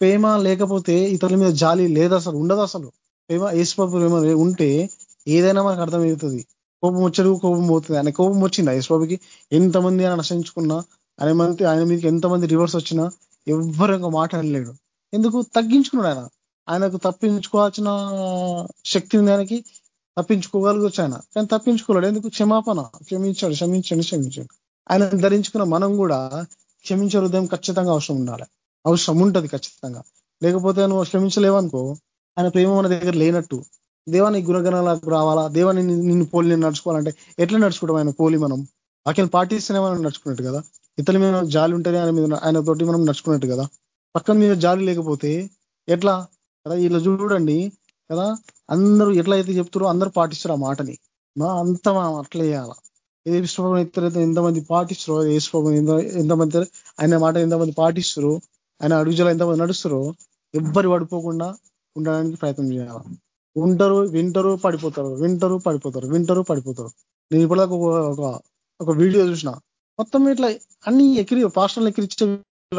ప్రేమ లేకపోతే ఇతరుల మీద జాలి లేదు అసలు? ఉండదు అసలు? ప్రేమ ఏసుబాబు ప్రేమ ఉంటే ఏదైనా మనకు అర్థమవుతుంది. కోపం వచ్చాడు కోపం పోతుంది. ఆయన కోపం వచ్చింది యేసుబాబుకి ఎంతమంది ఆయన నశించుకున్నా ఆయన మంది ఆయన మీదకి ఎంతమంది రివర్స్ వచ్చినా ఎవ్వరు ఇంకా మాట్లాడలేడు. ఎందుకు? తగ్గించుకున్నాడు ఆయన. ఆయనకు తప్పించుకోవాల్సిన శక్తి ఉంది ఆయనకి. తప్పించుకోగలగొచ్చు ఆయన కానీ తప్పించుకోలేడు. ఎందుకు? క్షమాపణ. క్షమించాడు క్షమించండి క్షమించాడు. ఆయన ధరించుకున్న మనం కూడా క్షమించే హృదయం ఖచ్చితంగా అవసరం ఉండాలి. అవసరం ఉంటుంది ఖచ్చితంగా. లేకపోతే నువ్వు క్షమించలేవనుకో ఆయన ప్రేమ మన దగ్గర లేనట్టు. దేవాన్ని గుణగణాలకు రావాలా? దేవాన్ని నిన్ను పోలి నేను నడుచుకోవాలంటే ఎట్లా నడుచుకుంటాం ఆయన పోలి మనం? వాక్యం పాటిస్తేనే మనం నడుచుకున్నట్టు కదా? ఇతరుల మీద జాలి ఉంటేనే ఆయన మీద ఆయన తోటి మనం నడుచుకున్నట్టు కదా? పక్కన మీద జాలి లేకపోతే ఎట్లా? కదా? ఇలా చూడండి కదా? అందరూ ఎట్లా అయితే చెప్తారో అందరూ పాటిస్తారు ఆ మాటని. మా అంత అట్లా చేయాల? ఏ విశ్వభం ఎత్తరైతే ఎంతమంది పాటిస్తారో ఏ విశ్వభం ఎంతమంది ఆయన మాట ఎంతమంది పాటిస్తారు ఆయన అడుగుజల ఎంతమంది నడుస్తారో ఎవ్వరు పడిపోకుండా ఉండడానికి ప్రయత్నం చేయాలి? ఉంటారు వింటరు పడిపోతారు. వింటరు పడిపోతారు. వింటరు పడిపోతారు. నేను ఇప్పటిదాకా ఒక ఒక వీడియో చూసిన. మొత్తం ఇట్లా అన్ని ఎక్కిరి పాస్టర్లు ఎక్కిరిచ్చే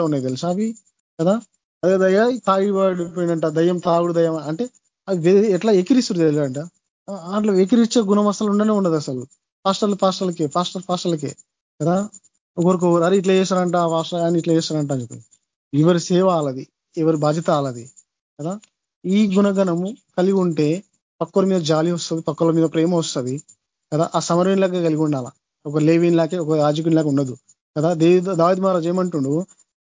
ఉన్నాయి తెలుసా అవి? కదా? అదే దయ తాగి దయ్యం తాగుడు దయ్యం అంటే అది ఎట్లా ఎకిరిస్తుంది తెలియదంట. అట్లా ఎక్కిరిచ్చే గుణం అసలు ఉండనే ఉండదు అసలు. పాస్టర్లు పాస్టర్లకే పాస్టర్ పాస్టర్లకే కదా? ఒకరికి అరే ఇట్లా చేస్తారంట పాస్టర్ అని ఇట్లా చేస్తారంట అని చెప్పి. ఎవరి సేవ ఆలది ఎవరి బాధ్యత ఆలది కదా? ఈ గుణగణము కలిగి ఉంటే పక్కల మీద జాలి వస్తుంది పక్కల మీద ప్రేమ వస్తుంది కదా? ఆ సమరయులాగా కలిగి ఉండాల. ఒక లేవీలాగే ఒక లాగా ఉండదు కదా? దేవి దావిద్ మహారాజ్ ఏమంటుండు?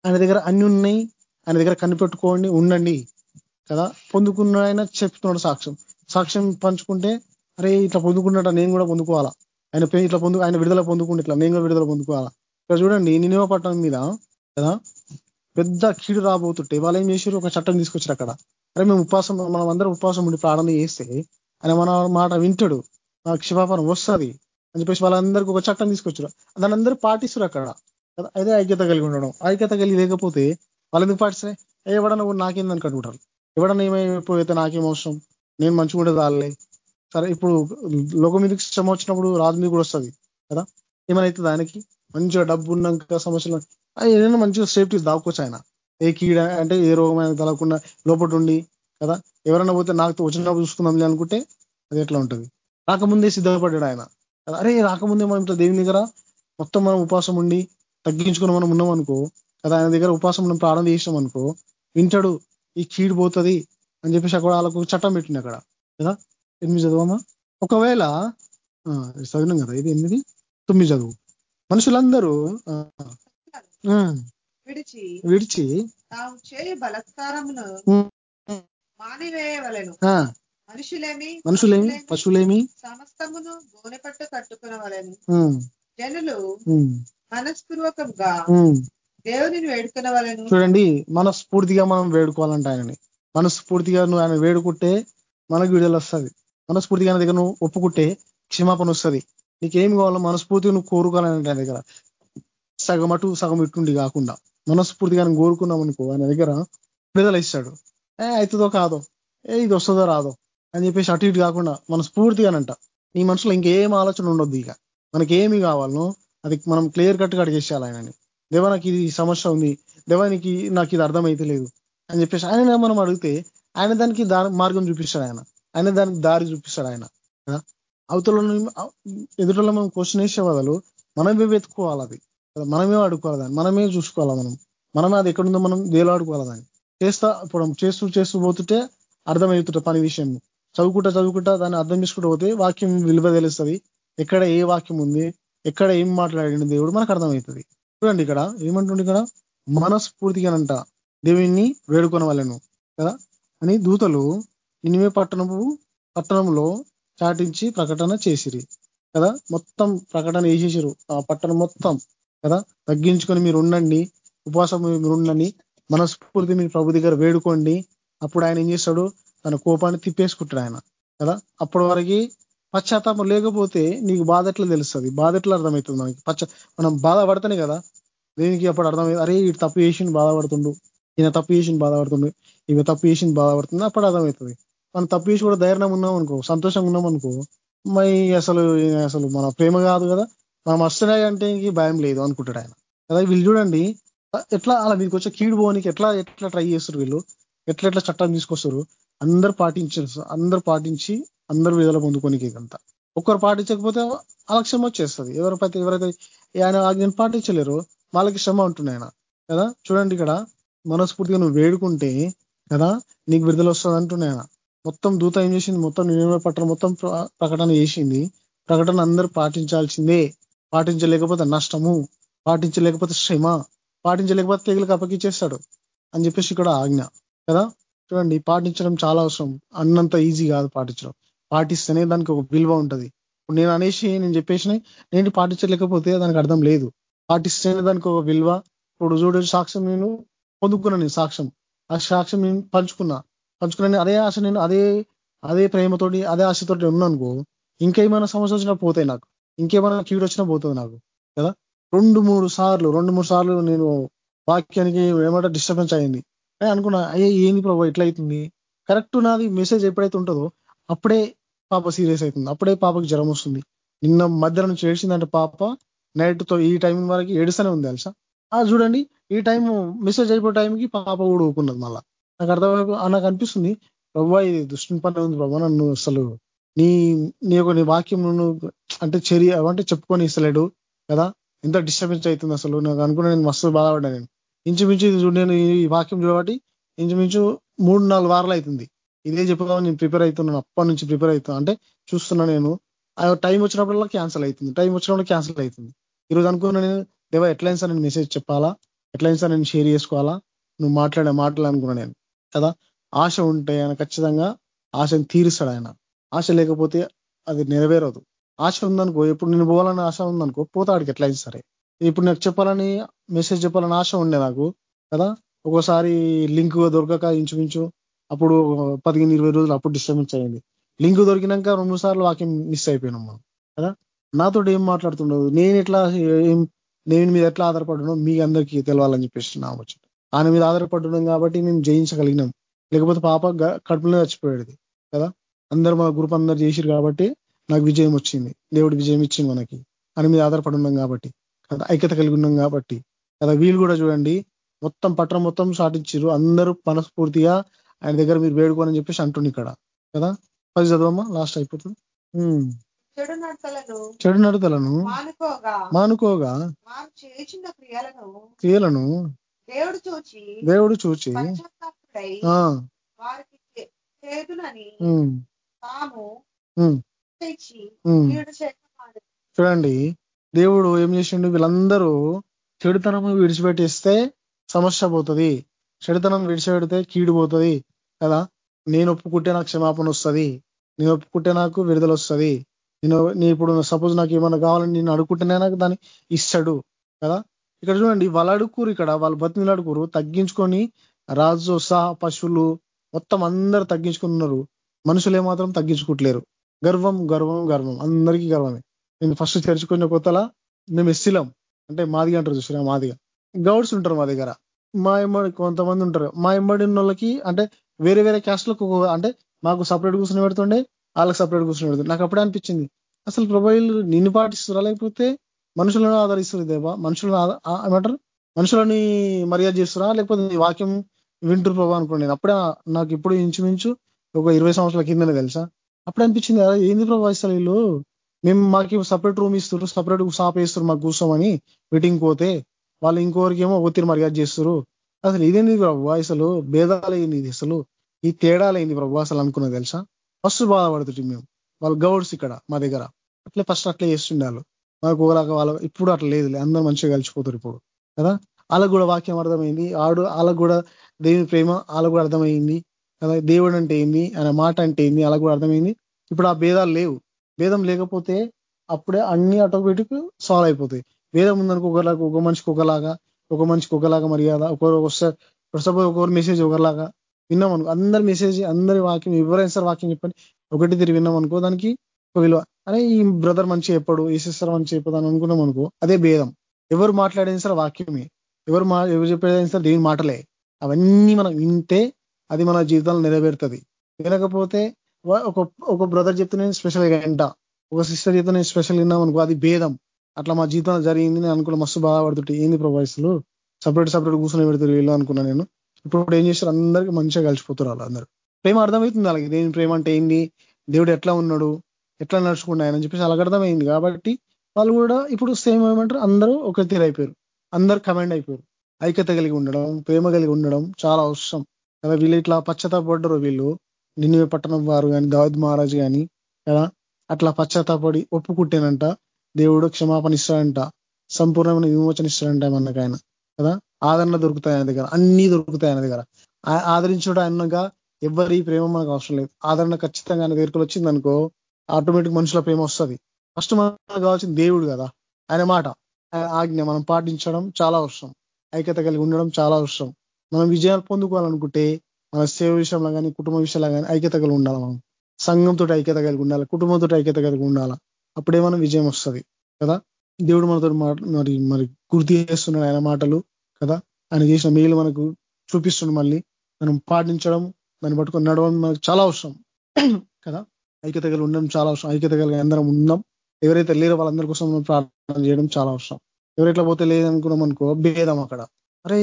ఆయన దగ్గర అన్ని ఉన్నాయి ఆయన దగ్గర కనిపెట్టుకోండి ఉండండి కదా. పొందుకున్న ఆయన చెప్తున్నాడు సాక్ష్యం. సాక్ష్యం పంచుకుంటే అరే ఇట్లా పొందుకున్నట్ట నేను కూడా పొందుకోవాలా? ఆయన ఇట్లా పొందు ఆయన విడుదల పొందుకుంటే ఇట్లా నేను కూడా విడుదల పొందుకోవాలా? ఇక్కడ చూడండి నినివ పట్టణం మీద కదా పెద్ద కీడు రాబోతుంటే వాళ్ళు ఏం చేశారు? ఒక చట్టం తీసుకొచ్చారు అక్కడ. అరే మేము ఉపవాసం మనం అందరం ఉపవాసం ఉండి ప్రారంభం చేస్తే ఆయన మన మాట వింటాడు. నాకు క్షిపాపనం వస్తుంది అని చెప్పేసి వాళ్ళందరికీ ఒక చట్టం తీసుకొచ్చారు. దాని అందరూ పాటిస్తారు అక్కడ. అదే ఐక్యత కలిగి ఉండడం. ఐక్యత కలిగి లేకపోతే వాళ్ళు ఎందుకు పాటిస్తాయి ఎవడన్నా నాకేందని కట్టుకుంటారు ఎవడన్నా ఏమైపోయితే నాకేం అవసరం? నేను మంచిగా ఉండేది వాళ్ళే సరే ఇప్పుడు లోకం మీదకి శ్రమ వచ్చినప్పుడు రాజు మీద కూడా వస్తుంది కదా? ఏమైతే దానికి? మంచిగా డబ్బు ఉన్నాక సమస్యలు ఏదైనా మంచిగా సేఫ్టీ దాక్కోవచ్చు ఆయన. ఏ కీడ అంటే ఏ రోగమైన తలకుండా లోపల ఉండి కదా? ఎవరైనా పోతే నాకు వచ్చినప్పుడు చూసుకుందాం అనుకుంటే అది ఎట్లా ఉంటుంది? రాకముందే సిద్ధపడ్డాడు ఆయన. అరే రాకముందే మనం దేవుని దగ్గర మొత్తం మనం ఉపాసం ఉండి తగ్గించుకుని మనం ఉన్నాం అనుకో కదా ఆయన దగ్గర ఉపాసం మనం ప్రారంభం చేసినాం అనుకో వింటాడు ఈ కీడు పోతుంది అని చెప్పేసి అక్కడ వాళ్ళకు చట్టం పెట్టింది అక్కడ కదా? ఎనిమిది చదువమ్మా? ఒకవేళ చదివినాం కదా ఇది ఎనిమిది? తొమ్మిది చదువు. మనుషులందరూ విడిచి విడిచి తాము చేయి బలత్కారమును మానివేయవలను. మనుషులేమి మనుషులేమి పశువులేమి సమస్తమును గోనెపట్టు కట్టుకునవలను. జనులు మనస్పూర్వకంగా దేవుని వేడుకునవలను చూడండి మనస్ఫూర్తిగా మనం వేడుకోవాలంట ఆయనని. మనస్ఫూర్తిగా నువ్వు ఆయన వేడుకుంటే మనకు విడుదల వస్తుంది. మనస్ఫూర్తిగా ఆయన దగ్గర నువ్వు ఒప్పుకుంటే క్షమాపణ వస్తుంది. నీకేం కావాలో మనస్ఫూర్తిగా నువ్వు కోరుకోవాలంటే ఆయన దగ్గర. సగం అటు సగం ఇట్టుండి కాకుండా. మనస్ఫూర్తిగా కోరుకున్నాం అనుకో ఆయన దగ్గర విడుదల ఇస్తాడు. ఏ అవుతుందో కాదో. ఏ ఇది వస్తుందో రాదో. అని చెప్పేసి అటు ఇటు కాకుండా మన స్ఫూర్తిగానంట నీ మనసులో ఇంకేం ఆలోచన ఉండొద్దు ఇక. మనకేమి కావాలనో అది మనం క్లియర్ కట్గా అడిగేసేయాలి ఆయనని. దేవా నాకు ఇది సమస్య ఉంది దేవానికి నాకు ఇది అర్థమైతే లేదు అని చెప్పేసి ఆయన మనం అడిగితే ఆయన దానికి మార్గం చూపిస్తాడు ఆయన. ఆయన దానికి దారి చూపిస్తాడు ఆయన. అవతల ఎదుటలో మనం క్వశ్చన్ వేసే వదలు మనమే వెతుక్కోవాలి అది. మనమే అడుక్కోవాలి దాన్ని. మనమే చూసుకోవాలా మనం. మనమే అది ఎక్కడుందో మనం దేలాడుకోవాలి దాన్ని. చేస్తా ఇప్పుడు చేస్తూ చేస్తూ పోతుంటే అర్థమవుతుంట పని విషయం. చదువుకుంటా చదువుకుంటా దాన్ని అర్థం చేసుకుంటూ పోతే వాక్యం విలువ తెలుస్తుంది. ఎక్కడ ఏ వాక్యం ఉంది ఎక్కడ ఏం మాట్లాడింది దేవుడు మనకు అర్థమవుతుంది. చూడండి ఇక్కడ ఏమంటుండే ఇక్కడ? మనస్ఫూర్తిగానంట. దేవుణ్ణి వేడుకొన కదా? అని దూతలు ఇనిమే పట్టణము పట్టణంలో చాటించి ప్రకటన చేసిరి. కదా? మొత్తం ప్రకటన వేసేసారు ఆ పట్టణం మొత్తం. కదా? తగ్గించుకొని మీరు ఉండండి. ఉపవాసం మీరు ఉండండి మనస్ఫూర్తి మీరు ప్రభు దగ్గర వేడుకోండి. అప్పుడు ఆయన ఏం చేస్తాడు? తన కోపాన్ని తిప్పేసుకుంటాడు ఆయన. కదా? అప్పటి వరకు పశ్చాత్తాపం లేకపోతే నీకు బాధ ఎట్లా తెలుస్తుంది? బాధ ఎట్లా అర్థమవుతుంది మనకి? పచ్చ మనం బాధపడతానే కదా? దేనికి అప్పుడు అర్థమైంది అరే ఈ తప్పు చేసిన బాధపడుతుండు. ఈయన తప్పు చేసి బాధపడుతుండు. ఈమె తప్పు చేసిన బాధపడుతుంది. అప్పుడు అర్థమవుతుంది. మనం తప్పు చేసి కూడా ధైర్యం ఉన్నాం అనుకో సంతోషంగా ఉన్నాం అనుకో మరి అసలు అసలు మన ప్రేమ కాదు కదా? మనం వస్తున్నాయి అంటే భయం లేదు అనుకుంటాడు ఆయన. కదా వీళ్ళు చూడండి. ఎట్లా అలా మీకు వచ్చే కీడు పోనికి ఎట్లా ఎట్లా ట్రై చేస్తారు వీళ్ళు? ఎట్లా ఎట్లా చట్టం తీసుకొస్తారు? అందరు పాటించారు అందరు పాటించి అందరూ విడుదల పొందుకోనికి ఇదంతా ఒక్కరు పాటించకపోతే అలక్ష్యం వచ్చేస్తుంది. ఎవరైతే ఎవరైతే ఆయన ఆజ్ఞను పాటించలేరు వాళ్ళకి శ్రమ ఉంటుంది ఆయన. కదా? చూడండి ఇక్కడ మనస్ఫూర్తిగా నువ్వు వేడుకుంటే కదా? నీకు విడుదల వస్తుంది అంటున్నాయి ఆయన. మొత్తం దూత ఏం చేసింది? మొత్తం నిర్ణయ పట్టణం మొత్తం ప్రకటన చేసింది. ప్రకటన అందరూ పాటించాల్సిందే. పాటించలేకపోతే నష్టము. పాటించలేకపోతే శ్రమ పాటించలేకపోతే తెగులకు అప్పగించేస్తాడు అని చెప్పేసి ఇక్కడ ఆజ్ఞ. కదా? చూడండి పాటించడం చాలా అవసరం. అన్నంత ఈజీ కాదు పాటించడం. పాటిస్తేనే దానికి ఒక విలువ ఉంటుంది. ఇప్పుడు నేను అనేసి నేను చెప్పేసి నేను పాటించలేకపోతే దానికి అర్థం లేదు. పాటిస్తేనే దానికి ఒక విలువ. ఇప్పుడు చూడ సాక్ష్యం నేను పొందుకున్నా నేను సాక్ష్యం. ఆ సాక్ష్యం నేను పంచుకున్నా. పంచుకున్నాను అదే ఆశ నేను అదే అదే ప్రేమతోటి అదే ఆశతోటి ఉన్నానుకో ఇంకేమైనా సమస్య వచ్చినా పోతాయి నాకు. ఇంకేమైనా కీడు వచ్చినా పోతుంది నాకు. కదా? రెండు మూడు సార్లు రెండు మూడు సార్లు నేను వాక్యానికి ఏమంటే డిస్టర్బెన్స్ అయింది. అనుకున్నా అయ్యే ఏంది ప్రభావ ఎట్లయితుంది కరెక్ట్ నాది మెసేజ్ ఎప్పుడైతే ఉంటుందో అప్పుడే పాప సీరియస్ అవుతుంది. అప్పుడే పాపకి జ్వరం వస్తుంది. నిన్న మధ్యాహ్నం నుంచి ఏడ్చిందంటే పాప. నైట్తో ఈ టైం వరకు ఏడుస్తూనే ఉంది తెలుసా? ఆ చూడండి ఈ టైం మెసేజ్ అయిపోయే టైంకి పాప కూడా ఊకున్నది మళ్ళా. నాకు అర్థమైపో నాకు అనిపిస్తుంది ప్రభా ఇది దుష్టిని పని ఉంది ప్రభా నన్ను అసలు నీ నీ యొక్క నీ వాక్యం నువ్వు అంటే చర్య అంటే చెప్పుకొని ఇస్తలేడు కదా? ఎంత డిస్టర్బెన్స్ అవుతుంది అసలు? నాకు అనుకున్నా నేను మస్తు బాధపడ్డా నేను. ఇంచుమించు ఇది నేను ఈ వాక్యం చూడబట్టి ఇంచుమించు మూడు నాలుగు వారాలు అవుతుంది. ఇదే చెప్పుదామని నేను ప్రిపేర్ అవుతున్నాను అప్పటి నుంచి ప్రిపేర్ అవుతున్నా. అంటే చూస్తున్నా నేను ఆ టైం వచ్చినప్పుడల్లా క్యాన్సిల్ అవుతుంది. టైం వచ్చినప్పుడు క్యాన్సిల్ అవుతుంది. ఈరోజు అనుకున్నా నేను దేవా ఎట్లయినా సార్ నేను మెసేజ్ చెప్పాలా? ఎట్లయినా సార్ నేను షేర్ చేసుకోవాలా? నువ్వు మాట్లాడే మాటలు అనుకున్నా నేను. కదా? ఆశ ఉంటే ఆయన ఖచ్చితంగా ఆశను తీరుస్తాడు ఆయన. ఆశ లేకపోతే అది నెరవేరదు. ఆశ ఉందనుకో ఇప్పుడు నేను పోవాలని ఆశ ఉందనుకో పోతాడికి ఎట్లయినా సరే. ఇప్పుడు నాకు చెప్పాలని మెసేజ్ చెప్పాలని ఆశ ఉండే నాకు. కదా? ఒక్కోసారి లింక్ దొరకక ఇంచుమించు అప్పుడు పదిహేను ఇరవై రోజులు అప్పుడు డిస్టర్బెన్స్ అయింది. లింక్ దొరికినాక రెండు సార్లు వాక్యం మిస్ అయిపోయినాం మనం కదా? నాతో ఏం మాట్లాడుతుండదు నేను ఎట్లా ఏం నేను మీద ఎట్లా ఆధారపడ్డానో మీ అందరికీ తెలవాలని చెప్పేసి నా వచ్చి ఆయన మీద ఆధారపడ్డం కాబట్టి మేము జయించగలిగినాం. లేకపోతే పాప కడుపులో చచ్చిపోయేది కదా? అందరు మా గ్రూప్ అందరు చేసిరు కాబట్టి నాకు విజయం వచ్చింది. దేవుడు విజయం ఇచ్చింది మనకి. ఆయన మీద ఆధారపడి ఉన్నాం కాబట్టి కదా? ఐక్యత కలిగి ఉన్నాం కాబట్టి కదా? వీళ్ళు కూడా చూడండి మొత్తం పట్టణం మొత్తం సాటించారు అందరూ మనస్ఫూర్తిగా ఆయన దగ్గర మీరు వేడుకోనని చెప్పేసి అంటుండే ఇక్కడ. కదా? పది చదవమ్మా లాస్ట్ అయిపోతుంది. చెడు నడతలను. మానుకోగా. క్రియలను దేవుడు చూచి దేవుడు చూచి చూడండి దేవుడు ఏం చేసిండు? వీళ్ళందరూ చెడుతనం విడిచిపెట్టేస్తే సమస్య పోతుంది. చెడుతనం విడిచిపెడితే కీడు పోతుంది కదా? నేను ఒప్పుకుంటే నాకు క్షమాపణ వస్తుంది నేను ఒప్పుకుంటే నాకు విడుదల వస్తుంది. నేను నీ ఇప్పుడు సపోజ్ నాకు ఏమైనా కావాలని నేను అడుగుకుంటేనే నాకు దాన్ని ఇస్తాడు కదా? ఇక్కడ చూడండి వాళ్ళు అడుగురు ఇక్కడ వాళ్ళు బతిమిలు అడుగురు తగ్గించుకొని రాజు సహా పశువులు మొత్తం అందరు తగ్గించుకున్నారు మనుషులు ఏమాత్రం తగ్గించుకుంటలేరు. గర్వం గర్వం గర్వం. అందరికీ గర్వమే. నేను ఫస్ట్ తెరుచుకున్న కొత్తలా మేము ఎస్సీలం. అంటే మాదిగా అంటారు చూసారా మాదిగా. గౌడ్స్ ఉంటారు మా దగ్గర. మా ఎమ్మడి కొంతమంది ఉంటారు. మా ఎమ్మడి ఉన్న వాళ్ళకి అంటే వేరే వేరే క్యాస్ట్లకు అంటే మాకు సపరేట్ కూర్చొని పెడుతుండే వాళ్ళకి సపరేట్ కూర్చొని పెడుతుంది నాకు అప్పుడే అనిపించింది. అసలు ప్రొబైల్ నిన్ను పాటిస్తురా లేకపోతే మనుషులను ఆధరిస్తుంది దేవా? మనుషులను ఏమంటారు? మనుషులని మర్యాద చేస్తురా లేకపోతే వాక్యం వింటురు ప్రభా అనుకోండి. నేను అప్పుడే నాకు ఇప్పుడు ఇంచుమించు ఒక ఇరవై సంవత్సరాల కిందనే తెలుసా? అప్పుడు అనిపించింది "అరే, ఏంది ప్రభా ఇస్తారు వీళ్ళు? మేము మాకు సపరేట్ రూమ్ ఇస్తారు సపరేట్ షాప్ వేస్తారు మాకు కూర్చోమని మీటింగ్ పోతే వాళ్ళు ఇంకోరికి ఏమో ఒత్తిడి మర్యాద చేస్తారు అసలు ఇదేంది ప్రభు? అసలు భేదాలైంది ఇది అసలు. ఈ తేడాలైంది ప్రభు అసలు అనుకున్నది తెలుసా? ఫస్ట్ బాధపడుతుంటే మేము. వాళ్ళు గౌడ్స్ ఇక్కడ మా దగ్గర. అట్లే ఫస్ట్ అట్లే చేస్తుండే వాళ్ళు మాకు ఒకలాగా వాళ్ళ ఇప్పుడు అట్లా లేదు అందరూ మంచిగా కలిసిపోతారు ఇప్పుడు. కదా? వాళ్ళకు కూడా వాక్యం అర్థమైంది. ఆడు వాళ్ళకు కూడా దేవుని ప్రేమ వాళ్ళకు కూడా అర్థమైంది. కదా? దేవుడు అంటే ఏంది? ఆయన మాట అంటే ఏంది? వాళ్ళకు కూడా అర్థమైంది. ఇప్పుడు ఆ భేదాలు లేవు. భేదం లేకపోతే అప్పుడే అన్ని ఆటోమేటిక్ సాల్వ్ అయిపోతాయి. భేదం ఉందనుకో ఒకలాగా ఒక మనిషికి ఒకలాగా ఒక మనిషికి ఒకలాగా మర్యాద ఒకరు సపోజ్ ఒకరు మెసేజ్ ఒకరిలాగా విన్నాం అనుకో అందరి మెసేజ్ అందరి వాక్యం ఎవరైనా సరే వాక్యం చెప్పండి. ఒకటి తిరిగి విన్నాం అనుకో దానికి ఒక విలువ. అరే ఈ బ్రదర్ మంచి చెప్పాడు ఈ సిస్టర్ మంచి చెప్పదు అని అనుకున్నాం అనుకో అదే భేదం. ఎవరు మాట్లాడేది సరే వాక్యమే. ఎవరు మా ఎవరు చెప్పేది సరే దేని మాటలే. అవన్నీ మనం వింటే అది మన జీవితంలో నెరవేరుతుంది. వినకపోతే ఒక ఒక బ్రదర్ చెప్తే నేను స్పెషల్గా వింటా. ఒక సిస్టర్ చెప్తే నేను స్పెషల్ విన్నాం అనుకో అది భేదం. అట్లా మా జీవితంలో జరిగింది. నేను అనుకున్న మస్తు బాధపడుతుంటే ఏంది ప్రభావిస్తులు సపరేట్ సపరేట్ కూర్చొని పెడతారు వీళ్ళు? అనుకున్నా నేను. ఇప్పుడు ఏం చేస్తారు? అందరికీ మంచిగా కలిసిపోతారు వాళ్ళు అందరూ. ప్రేమ అర్థమవుతుంది అలాగే దేని ప్రేమ అంటే ఏంది? దేవుడు ఎట్లా ఉన్నాడు? ఎట్లా నడుచుకున్నాయని అని చెప్పేసి అలాగ అర్థమైంది. కాబట్టి వాళ్ళు కూడా ఇప్పుడు సేమ్ ఏమంటారు? అందరూ ఒక తీరు అయిపోయారు. అందరు కమాండ్ అయిపోయారు. ఐక్యత కలిగి ఉండడం ప్రేమ కలిగి ఉండడం చాలా అవసరం. కదా వీళ్ళు ఇట్లా పశ్చాత్తాపడ్డరు వీళ్ళు? నిన్ను పట్టణం వారు కానీ దావద్ మహారాజ్ కానీ కదా అట్లా పశ్చాత్తాపడి ఒప్పుకుంటేనంట దేవుడు క్షమాపణ ఇస్తాడంట సంపూర్ణమైన విమోచన ఇస్తాడంట మనకు ఆయన కదా? ఆదరణ దొరుకుతాయి ఆయన దగ్గర అన్ని దొరుకుతాయి ఆయన దగ్గర. ఆదరించడం ఆదరించుడు అన్నగా ఎవరి ప్రేమ మనకు అవసరం లేదు. ఆదరణ ఖచ్చితంగా ఆయన దగ్గరికి వచ్చింది అనుకో ఆటోమేటిక్ మనుషుల ప్రేమ వస్తుంది. ఫస్ట్ మనకు కావాల్సింది దేవుడు కదా ఆయన మాట ఆయన ఆజ్ఞ మనం పాటించడం చాలా అవసరం. ఐక్యత కలిగి ఉండడం చాలా అవసరం. మనం విజయాలు పొందుకోవాలనుకుంటే మన సేవ విషయంలో కానీ కుటుంబ విషయంలో కానీ ఐక్యత కలిగి ఉండాలి మనం. సంఘంతో ఐక్యత కలిగి ఉండాలి కుటుంబంతో ఐక్యత కలిగి ఉండాలి. అప్పుడేమైనా విజయం వస్తుంది కదా? దేవుడు మనతో మరి మరి గుర్తు చేస్తున్నాడు ఆయన మాటలు కదా? ఆయన చేసిన మేలు మనకు చూపిస్తుంది మళ్ళీ. మనం పాటించడం దాన్ని పట్టుకొని నడవడం మనకు చాలా అవసరం కదా? ఐక్యత కలిగి ఉండడం చాలా అవసరం ఐక్యత కలిగి అందరం ఉందాం ఎవరైతే లేరో వాళ్ళందరి కోసం మనం ప్రార్థన చేయడం చాలా అవసరం. ఎవరైతే పోతే లేదనుకున్నాం అనుకో భేదం అక్కడ. అరే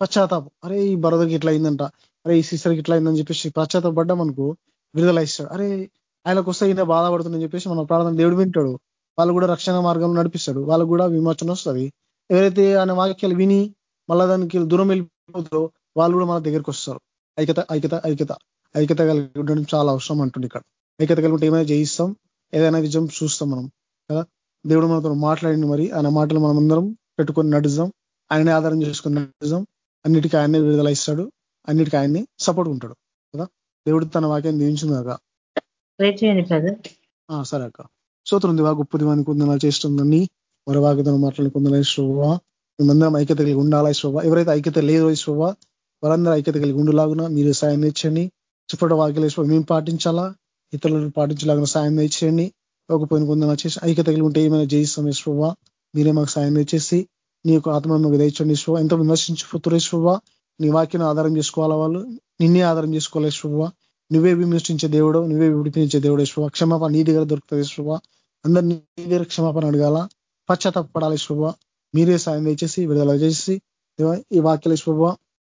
పశ్చాత్తాపం. అరే ఈ బరదకి ఇట్లా అయిందంట. అరే ఈ సిస్టర్కి ఇట్లా అయిందని చెప్పేసి పశ్చాత్తాపడ్డాం అనుకో విడుదల ఇస్తాడు. అరే ఆయనకు వస్తే ఈయన బాధపడుతుందని చెప్పేసి మన ప్రార్థన దేవుడు వింటాడు. వాళ్ళు కూడా రక్షణ మార్గంలో నడిపిస్తాడు. వాళ్ళకు కూడా విమోచన వస్తుంది. ఎవరైతే ఆయన వాక్యాలు విని మళ్ళా దానికి దూరం వెళ్ళిపోతారో వాళ్ళు కూడా మన దగ్గరికి వస్తారు. ఐక్యత ఐక్యత ఐక్యత. ఐక్యత కలిగి ఉండడం చాలా అవసరం అంటుంది ఇక్కడ. ఐక్యత కలిగి ఉంటే ఏమైనా జయిస్తాం? ఏదైనా విజయం చూస్తాం మనం. కదా? దేవుడు మనతో మాట్లాడింది మరి. ఆయన మాటలు మనం అందరం పెట్టుకొని నడుద్దాం. ఆయనే ఆధారం చేసుకుని నడుద్దాం. అన్నిటికీ ఆయనే విడుదల ఇస్తాడు. అన్నిటికీ ఆయన్ని సపోర్ట్ ఉంటాడు. కదా? దేవుడు తన వాక్యాన్ని దీవించిందాక ప్రే చేయండి బ్రదర్ సరే అక్క. సూత్రం దివా గొప్ప దివాన్ని కొందనాలు చేస్తుందని మరి వాగ్దానం మాట్లాడుకుందని శోభ మేమందరం ఐక్యత కలిగి ఉండాలా శోభ ఎవరైతే ఐక్యత లేదో శోభ వారందరూ ఐక్యత కలిగి ఉండులాగున మీరు సాయం తెచ్చండి చుప్పట వాక్యలు మేము పాటించాలా? ఇతరులను పాటించలాగిన సాయం తెచ్చేయండి ఒక పోయిన కొందన చేసి ఐక్యత కలిగి ఉంటే ఏమైనా జయిస్తాం శోభ మీరే మాకు సాయం తెచ్చేసి నీ యొక్క ఆత్మ మాకు తెచ్చండి శోభ ఎంతో విమర్శించిపోతురే శోభ నీ వాక్యం ఆధారం చేసుకోవాలా వాళ్ళు? నిన్నే ఆధారం చేసుకోవాలి శోభ నువ్వే విమర్శించే దేవుడు నువ్వే విడిపించే దేవుడు శుభ క్షమాపణ నీ దగ్గర దొరుకుతుంది శుభ అందరు నీ దగ్గర క్షమాపణ అడగాల. పశ్చాత్తపడాలి శుభ మీరే సాయం దయచేసి విడుదల చేసి ఈ వాక్యాల శుభ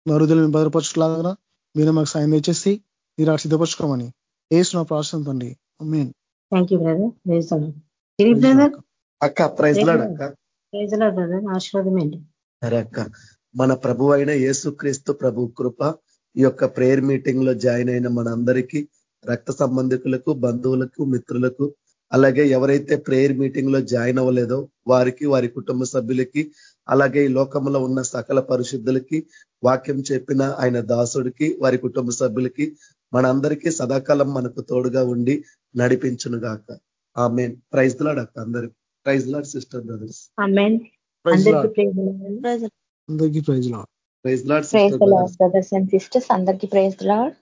మా హృదయాలను భద్రపరచులాగా మీరే మాకు సాయం దయచేసి మీరు అక్కడ సిద్ధపరచుకోమని వేసిన ప్రార్థన తండ్రి. Main thank you brother praise brother అక్క ప్రైజ్ బ్రదర్ ఆశీర్వాదమేంటి సరే అక్క. మన ప్రభు అయిన యేసుక్రీస్తు ప్రభు కృప ఈ యొక్క ప్రేయర్ మీటింగ్లో జాయిన్ అయిన మన అందరికీ రక్త సంబంధికులకు బంధువులకు మిత్రులకు అలాగే ఎవరైతే ప్రేయర్ మీటింగ్లో జాయిన్ అవ్వలేదో వారికి వారి కుటుంబ సభ్యులకి అలాగే ఈ లోకంలో ఉన్న సకల పరిశుద్ధులకి వాక్యం చెప్పిన ఆయన దాసుడికి వారి కుటుంబ సభ్యులకి మనందరికీ సదాకాలం మనకు తోడుగా ఉండి నడిపించును గాక ఆమె ప్రైజ్ లాడ్ అక్క అందరికి ప్రైజ్ లాడ్ సిస్టర్ బ్రదర్స్ అందరికీ praise Lord praise Lord sisters అందరికీ ప్రైజ్ లాడ్